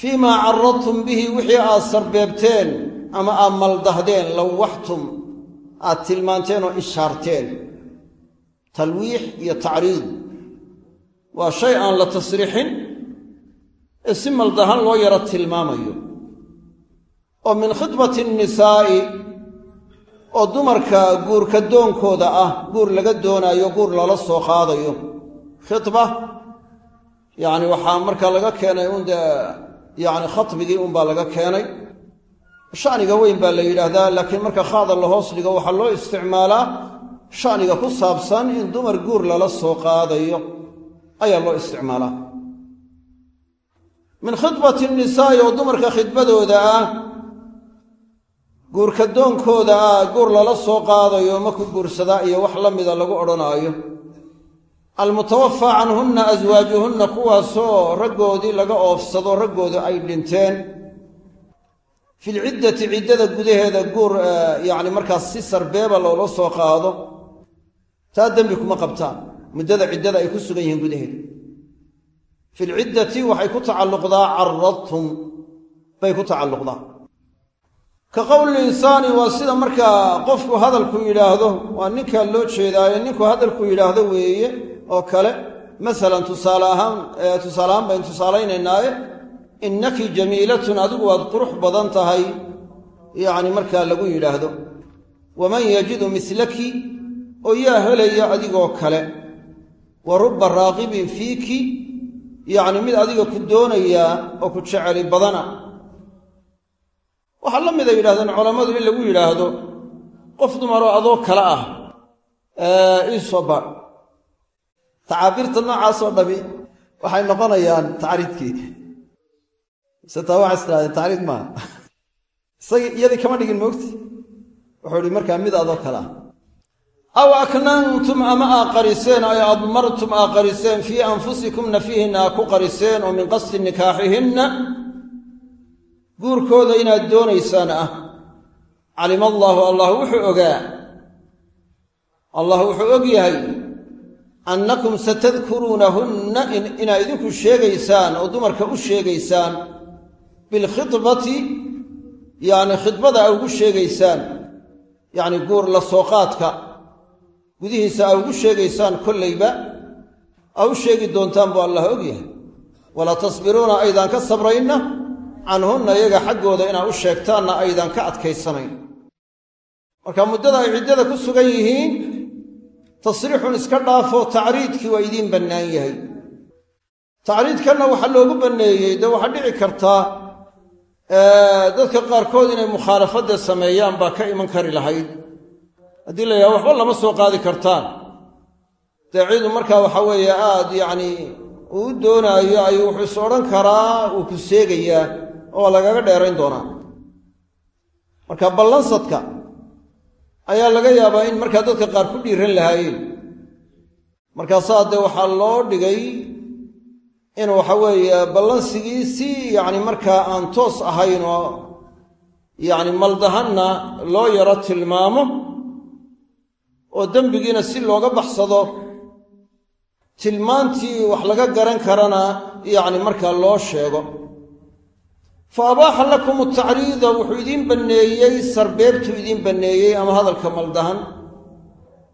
fii maa caradtum bihi wixii aad sarbeebteen ama aad maldahdeen lawaxtum aad tilmaanteen oo ishaarteen talwiix iyo tacriid waa shay aan la tasriixin ee si maldahan loo yaro tilmaamayo oo min khidbati nnisaa'i oo dumarka guurka doonkooda ah guur laga doonaayo guur lala soo qaadayo. Khidba yacni waxaa markaa laga keenay un dee yacni khatbigii unbaa laga keenay. Shaniga weyn baa la yidhaahdaa laakiin marka khaada la hoos dhigo waxaa loo isticmaalaa shaniga ku saabsan in dumar guur lala soo qaadayo. Ayaa loo isticmaalaa. Min khidbati nisaa'i oo dumarka khidbadooda ah guurka doonkooda ah guur lala soo qaadayo maku guursadaa iyo wax la mida lagu odhanaayo? Almutawafaa canhunna aswaajuhunna kuwaasoo raggoodii laga oofsado raggooda ay dhinteen. Filciddati ciddada gudaheeda guur yacni markaas si sarbeeba loola soo qaado taa dembi kuma qabtaan. Muddada ciddada ay ku sugan yihiin gudaheeda. Filciddati waxay ku tacalluqdaa caradtum bay ku tacalluqdaa ka qowli insaani waa sida markaa qofku hadalku yidhaahdo waa ninkaa loo jeedaayo ninku hadalku yidhaahdo weeye oo kale. Masalan tusaale ahaan tusaale ahaan baynu tusaalaynaynaaye innaki jamiilatun adigu waad qurux badan tahay yacni markaa lagu yidhaahdo. Waman yajidu mislaki oo yaa helaya adigoo kale. Wa rubba raaqibin fiiki yacni mid adiga ku doonaya oo ku jeceli badana waxaa la mid ay yidhahdeen culammadu in lagu yidhaahdo qof dumaroo adoo kale ah ii soo baadh tacaabiirta noocaasoo dhami waxay noqonayaan tacriidkii. Mise taa waxay istirahdeen tacriid maaha isagii iyadii kama dhigin moogti? Wuxuu ihi markaa mid adoo kale ah. Aw aknantum ama aa qariseen ay admartum aa qariseen fii anfusikum nafihinna aa ku qariseen oo min qasdi nikaaxihinna guurkooda inaad doonaysaan ah. Calima allaahu allah wuxuu ogaa. Allah wuxuu og yahay annakum satadkuruunahunna inaa idinku sheegaysaan oo dumarka u sheegaysaan. Bilkhidbati yacni khidbada aa ugu sheegaysaan. Yacni guur la sooqaadka gudihiisa aa ugu sheegaysaan kollayba. Aa u sheegi doontaan buu allah og yahay. Walaa tasbiruuna aydaan ka sabrayna canhunna iyaga xaggooda inaa u sheegtaanna aydan ka adkaysanayn. Marka muddada ay ciddada ku sugan yihiin tasriixun iska dhaafo tacriidkii waa idiin bannaan yahay. Tacriidkanna waxaa loogu banneeyey dee waxaa dhici kartaa dadka qaarkood inay mukhaalafadda sameeyaan baa ka iman kari lahayd. Haddii la yidhaha waxba lama soo qaadi kartaan. Dee ciidu markaa waxa weeye aad yacni uu doonaayo ayuu wuxuu is odhan karaa uu ku seegayaa oo lagaga dheerayn doonaa. Marka ballansadka ayaa laga yaabaa in markaa dadka qaar ku dhiiran lahaayeen. Markaasaa dee waxaa loo dhigay in waxa weeye ballansigii si yacni markaa aan toos ahayn oo yacni maldahanna loo yaro tilmaamo oo dembigiina si looga baxsado tilmaantii wax laga garan karana yacni markaa loo sheego fa abaaxa lakum atacriida wuxuu idiin banneeyey sarbeebtuu idiin banneeyey ama hadalka maldahan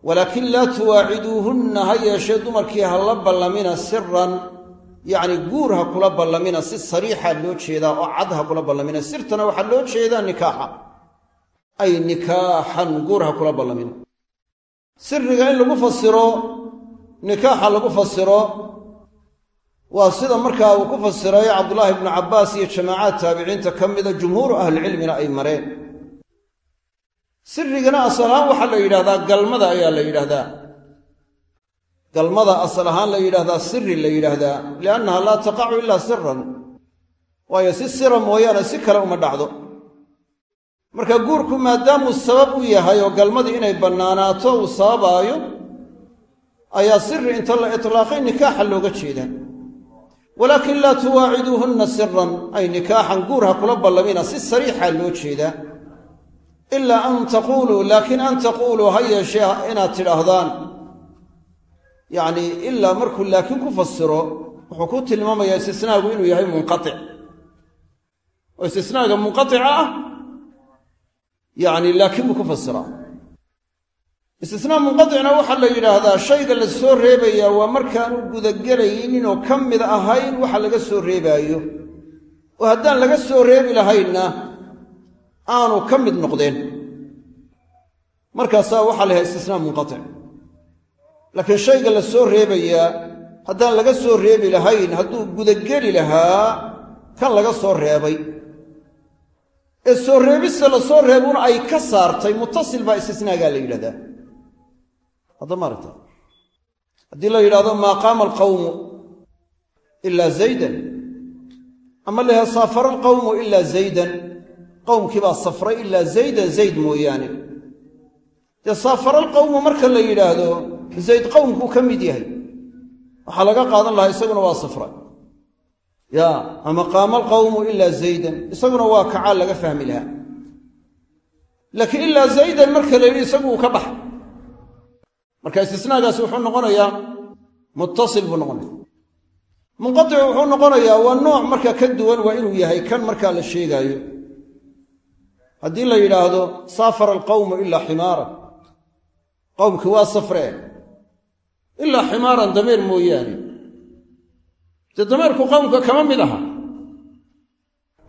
walaakin laa tuwaaciduuhunna ha yeeshee dumarkii ha la ballamina siran yacni guur ha kula ballamina si sariixa loo jeedaa oo cad ha kula ballamina sirtana waxaa loo jeedaa nikaaxa ay nikaaxan guur ha kula ballamina siriga in lagu fasiro nikaaxa lagu fasiro waa sida markaa uu ku fasiray cabdullaahi ibnu cabbaas iyo jamaacaad taabiciinta ka mida jumhuuru ahlicilmina ay mareen. Sirigana asal ahaan waxaa la yidhahdaa galmada ayaa la yidhaahdaa galmada asal ahaan la yidhahdaa siri la yidhaahdaa liannaha laa taqacu ilaa siran waayo si sira mooyaane si kale uma dhacdo. Marka guurku maadaamuu sabab u yahay oo galmadii inay bannaanaato uu sababaayo ayaa siri inta la itlaaqay nikaaxa looga jeedaa walaakin laa tuwaaciduuhunna siran ay nikaaxan guur ha kula ballamina si sariixa loo jeedaa ilaa an taquuluu laakiin an taquuluu ha yeeshee inaad tidhaahdaan. Yacnii ilaa markuu laakiin ku fasiro wuxuu ku tilmaamayaa istisnaagu inuu yahay munqatic oo istisnaaga munqatica ah. Yacni laakiin buu ku fasiraa istisnaa munqaticna waxaa la yidhaahdaa shayga la soo reebayaa waa markaanu gudagelaynin oo ka mid ahayn waxa laga soo reebaayo. Oo haddaan laga soo reebi lahaynna aanu ka mid noqdeen. Markaasaa waxaa la yahay istisnaa munqatic laakiin shayga la soo reebayaa haddaan laga soo reebi lahayn hadduu gudageli lahaa kan laga soo reebay. Ee soo reebista la soo reebuna ay ka saartay mutasil baa istisnaagaa la yidhahdaa hadda maaragta haddii la yidhahdo maa qaama alqawmu ilaa zaydan. Ama la yidhahdo saafara alqawmu ilaa zaydan. Qowmkii baa safray ilaa zaydan zayd mooyaane. Dee saafara alqawmu marka la yidhaahdo zayd qowmkuu ka mid yahay. Waxaa laga qaadan lahaa isaguna waa safra ya ama qaama alqawmu ilaa zaydan. Isaguna waa kacaa laga fahmi lahaa. Laakiin ilaa zaydan marka la yidhi isagu uu ka baxa marka istisnaagaasi wuxuu noqonayaa muttasil buu noqonaya munqaticu wuxuu noqonayaa waa nooc marka ka duwan waa inuu yahay kan markaa la sheegaayo. Haddii la yidhaahdo saafara alqawmu ilaa ximaaran. Qowmkii waa safreen ilaa ximaaran dameer mooyaane. Dee dameerku qowmka kama mid aha?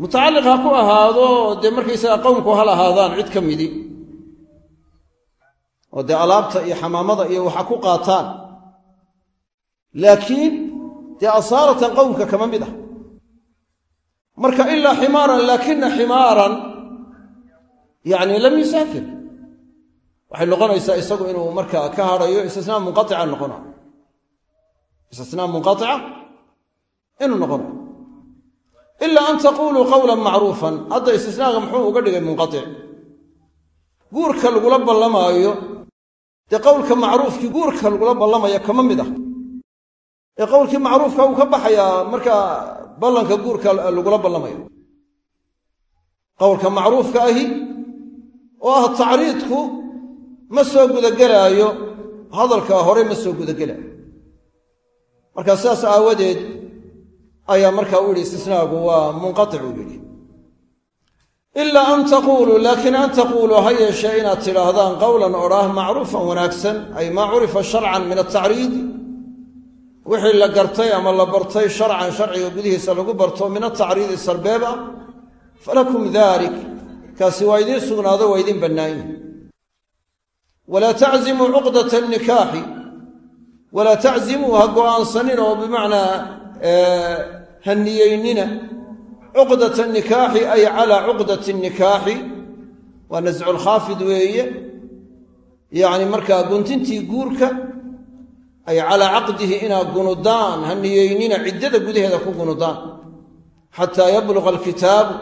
Mutacalliq ha ku ahaado dee markaysaga qowmku hal ahaadaan cid ka midi oo dee alaabta iyo xamaamada iyo waxa ku qaataan. Laakiin dee asaalatan qowmka kama mid ah. Marka ilaa ximaaran laakina ximaaran yacni lam yusaafir waxay noqonaysaa isagu inuu markaa ka hadhayo istisnaa munqaica noqona istisnaa munqaica inuu noqonayo ilaa an taquluu qawlan macruufan hadda istisnaaga muxuu uga dhigay munqaic guurka lagula ballamaayo dee qowlka macruufkii guurka lagula ballamaya kama mid ah. Ee qowlkii macruufka uu ka baxayaa markaa ballanka guurka lagula ballamayo. Qowlka macruufka ahi oo ah tacriidku ma soo gudagelaayo hadalka hore ma soo gudagelaayo marka sidaas aawadeed ayaa markaa u yidhi istisnaagu waa munqatic uu yidhi ilaa an taquuluu laakiin an taquuluu ha yeeshee inaad tidhaahdaan qowlan odhaah macruufan wanaagsan ay maa curifa sharcan min atacriidi wixii la gartay ama la bartay sharcan sharciga gudihiisa lagu barto min atacriidi sarbeeb ah falakum dalik kaasi waa idiin sugnaado waa idiin bannaanyi walaa taczimuu cuqdata nikaaxi walaa taczimuu ha go'aansanin oo bimacnaa ha cuqdata nikaaxi ay calaa cuqdati nikaaxi waa nasculkhaafid weeye. Yacni markaa guntintii guurka ay calaa caqdihi inaad gunudaan ha niyeynina ciddada gudaheeda ku gunudaan. Xataa yabluqa alkitaabu.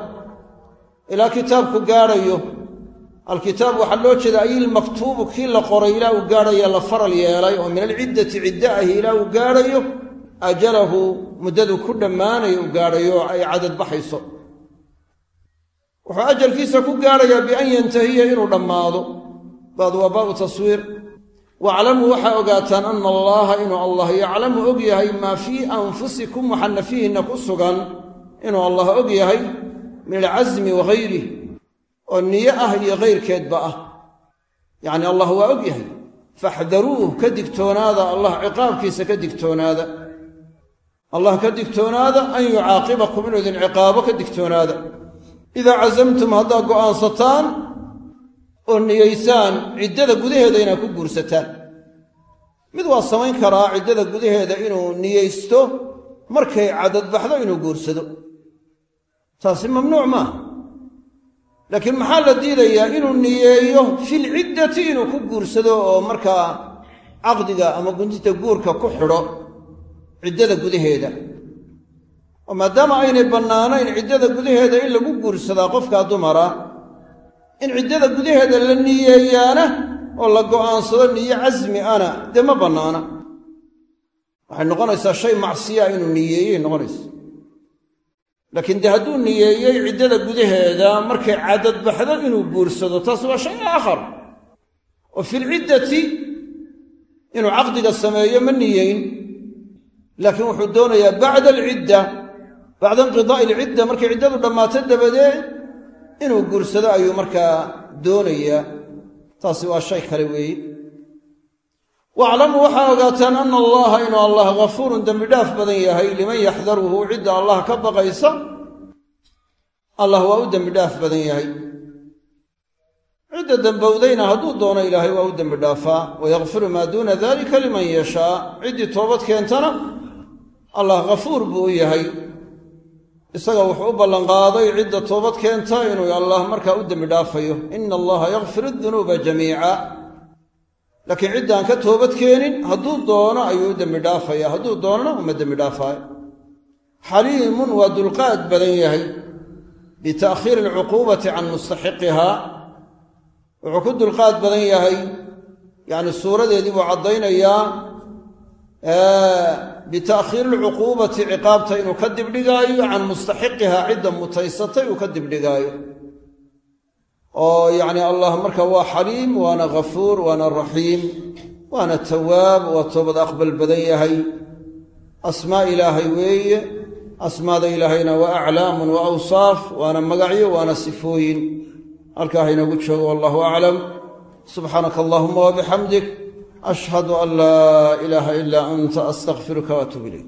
Ilaa kitaabku gaadhayo. Alkitaab waxaa loo jeeda ay ilmaktuubu kii la qoray ilaa uu gaadhaya la faral yeelay oo min alciddati ciddo ahi ilaa uu gaadhayo ajalahu muddadu ku dhammaanayo uu gaadhayo ay cadad baxayso. Wuxuu ajalkiisa ku gaadhayaa bian yantahiya inuu dhammaado. Baad waa baabu taswiir. Waaclamuu waxaa ogaataan ana allaha inuu allah yaclamu og yahay maa fii anfusikum waxa nafihiinna ku sugan inuu allah og yahay min alcasmi wahayrih oo niyo ah iyo kayrkeedba ah. Yacni allah waa og yahay. Faxdaruuh ka digtoonaada allah ciqaabkiisa ka digtoonaada allah ka digtoonaada an yucaaqibakum inuu idin ciqaabo ka digtoonaada. Idaa casamtum haddaad go'aansataan oo niyeysaan ciddada gudaheeda inaad ku guursataan. Mid waa samayn karaa ciddada gudaheeda inuu niyeysto markay cadadbaxdo inuu guursado. Taasi mamnuuc maaha laakiin maxaa la diidayaa inuu niyeeyo filciddati inuu ku guursado oo markaa caqdiga ama guntinta guurka ku xidho ciddada gudaheeda. Oo maadaama aynay bannaanayn ciddada gudaheeda in lagu guursadaa qofkaa dumara in ciddada gudaheeda la niyeeyaana oo la go'aansado niyo casmi ana dee ma bannaana. Waxay noqonaysaa shay macsiyaa inuu niyeeyey noqonaysa. Laakiin dee hadduu niyeeyey ciddada gudaheeda markay cadadbaxdo inuu guursado taas waa shay aakhar. Oo filciddati inuu caqdiga sameeyo ma niyeyn laakiin wuxuu doonayaa bacda alcidda bacda inqidaa'i alcidda markay ciddadu dhammaato dabadeed inuu guursado ayuu markaa doonayaa. Taasi waa shay kale weeye. Waaclamuu waxaa ogaataan ana allaha inuu allah ghafuurun dembidhaaf badan yahay liman yaxdaruhu cidda allah ka baqaysa allah waa u dembidhaaf badan yahay. Cidda dembowdayna hadduu doono ilaahay waa u dembidhaafaa wayakfiru maa duuna dalika liman yashaa. Ciddii toobad keentana allah ghafuur buu u yahay. Isaga wuxuu u ballanqaaday cidda toobad keenta inuu allah markaa u dembi dhaafayo. Ina allaha yakfir adunuuba jamiica. Laakiin ciddaan ka toobad keenin hadduu doono ayuu u dembi dhaafaya. Hadduu doonona uma dembi dhaafaayo. Xaliimun waa dulqaad badan yahay. Bita'khiiri alcuquubati can mustaxiqihaa wuxuu ku dulqaad badan yahay. Yacni suuradeedii buu caddaynayaa bita'khiiri alcuquubati ciqaabta inuu ka dibdhigaayo can mustaxiqihaa cidda mutaysatay uu ka dibdhigaayo oo yacni allah marka waa xaliim waana ghafuur waana raxiim waana tawaab waa toobad aqbal badan yahay. Asmaa ilaahay weeye asmaada ilaahayna waa aclaamun wa awsaaf waana magacyo waana sifooyin. Halkaa haynoogu joogo wallahu aclam. Subxaanaka allahuma wabixamdik ashhadu an laa ilaaha ilaa anta astaqfiruka waatuub ilayk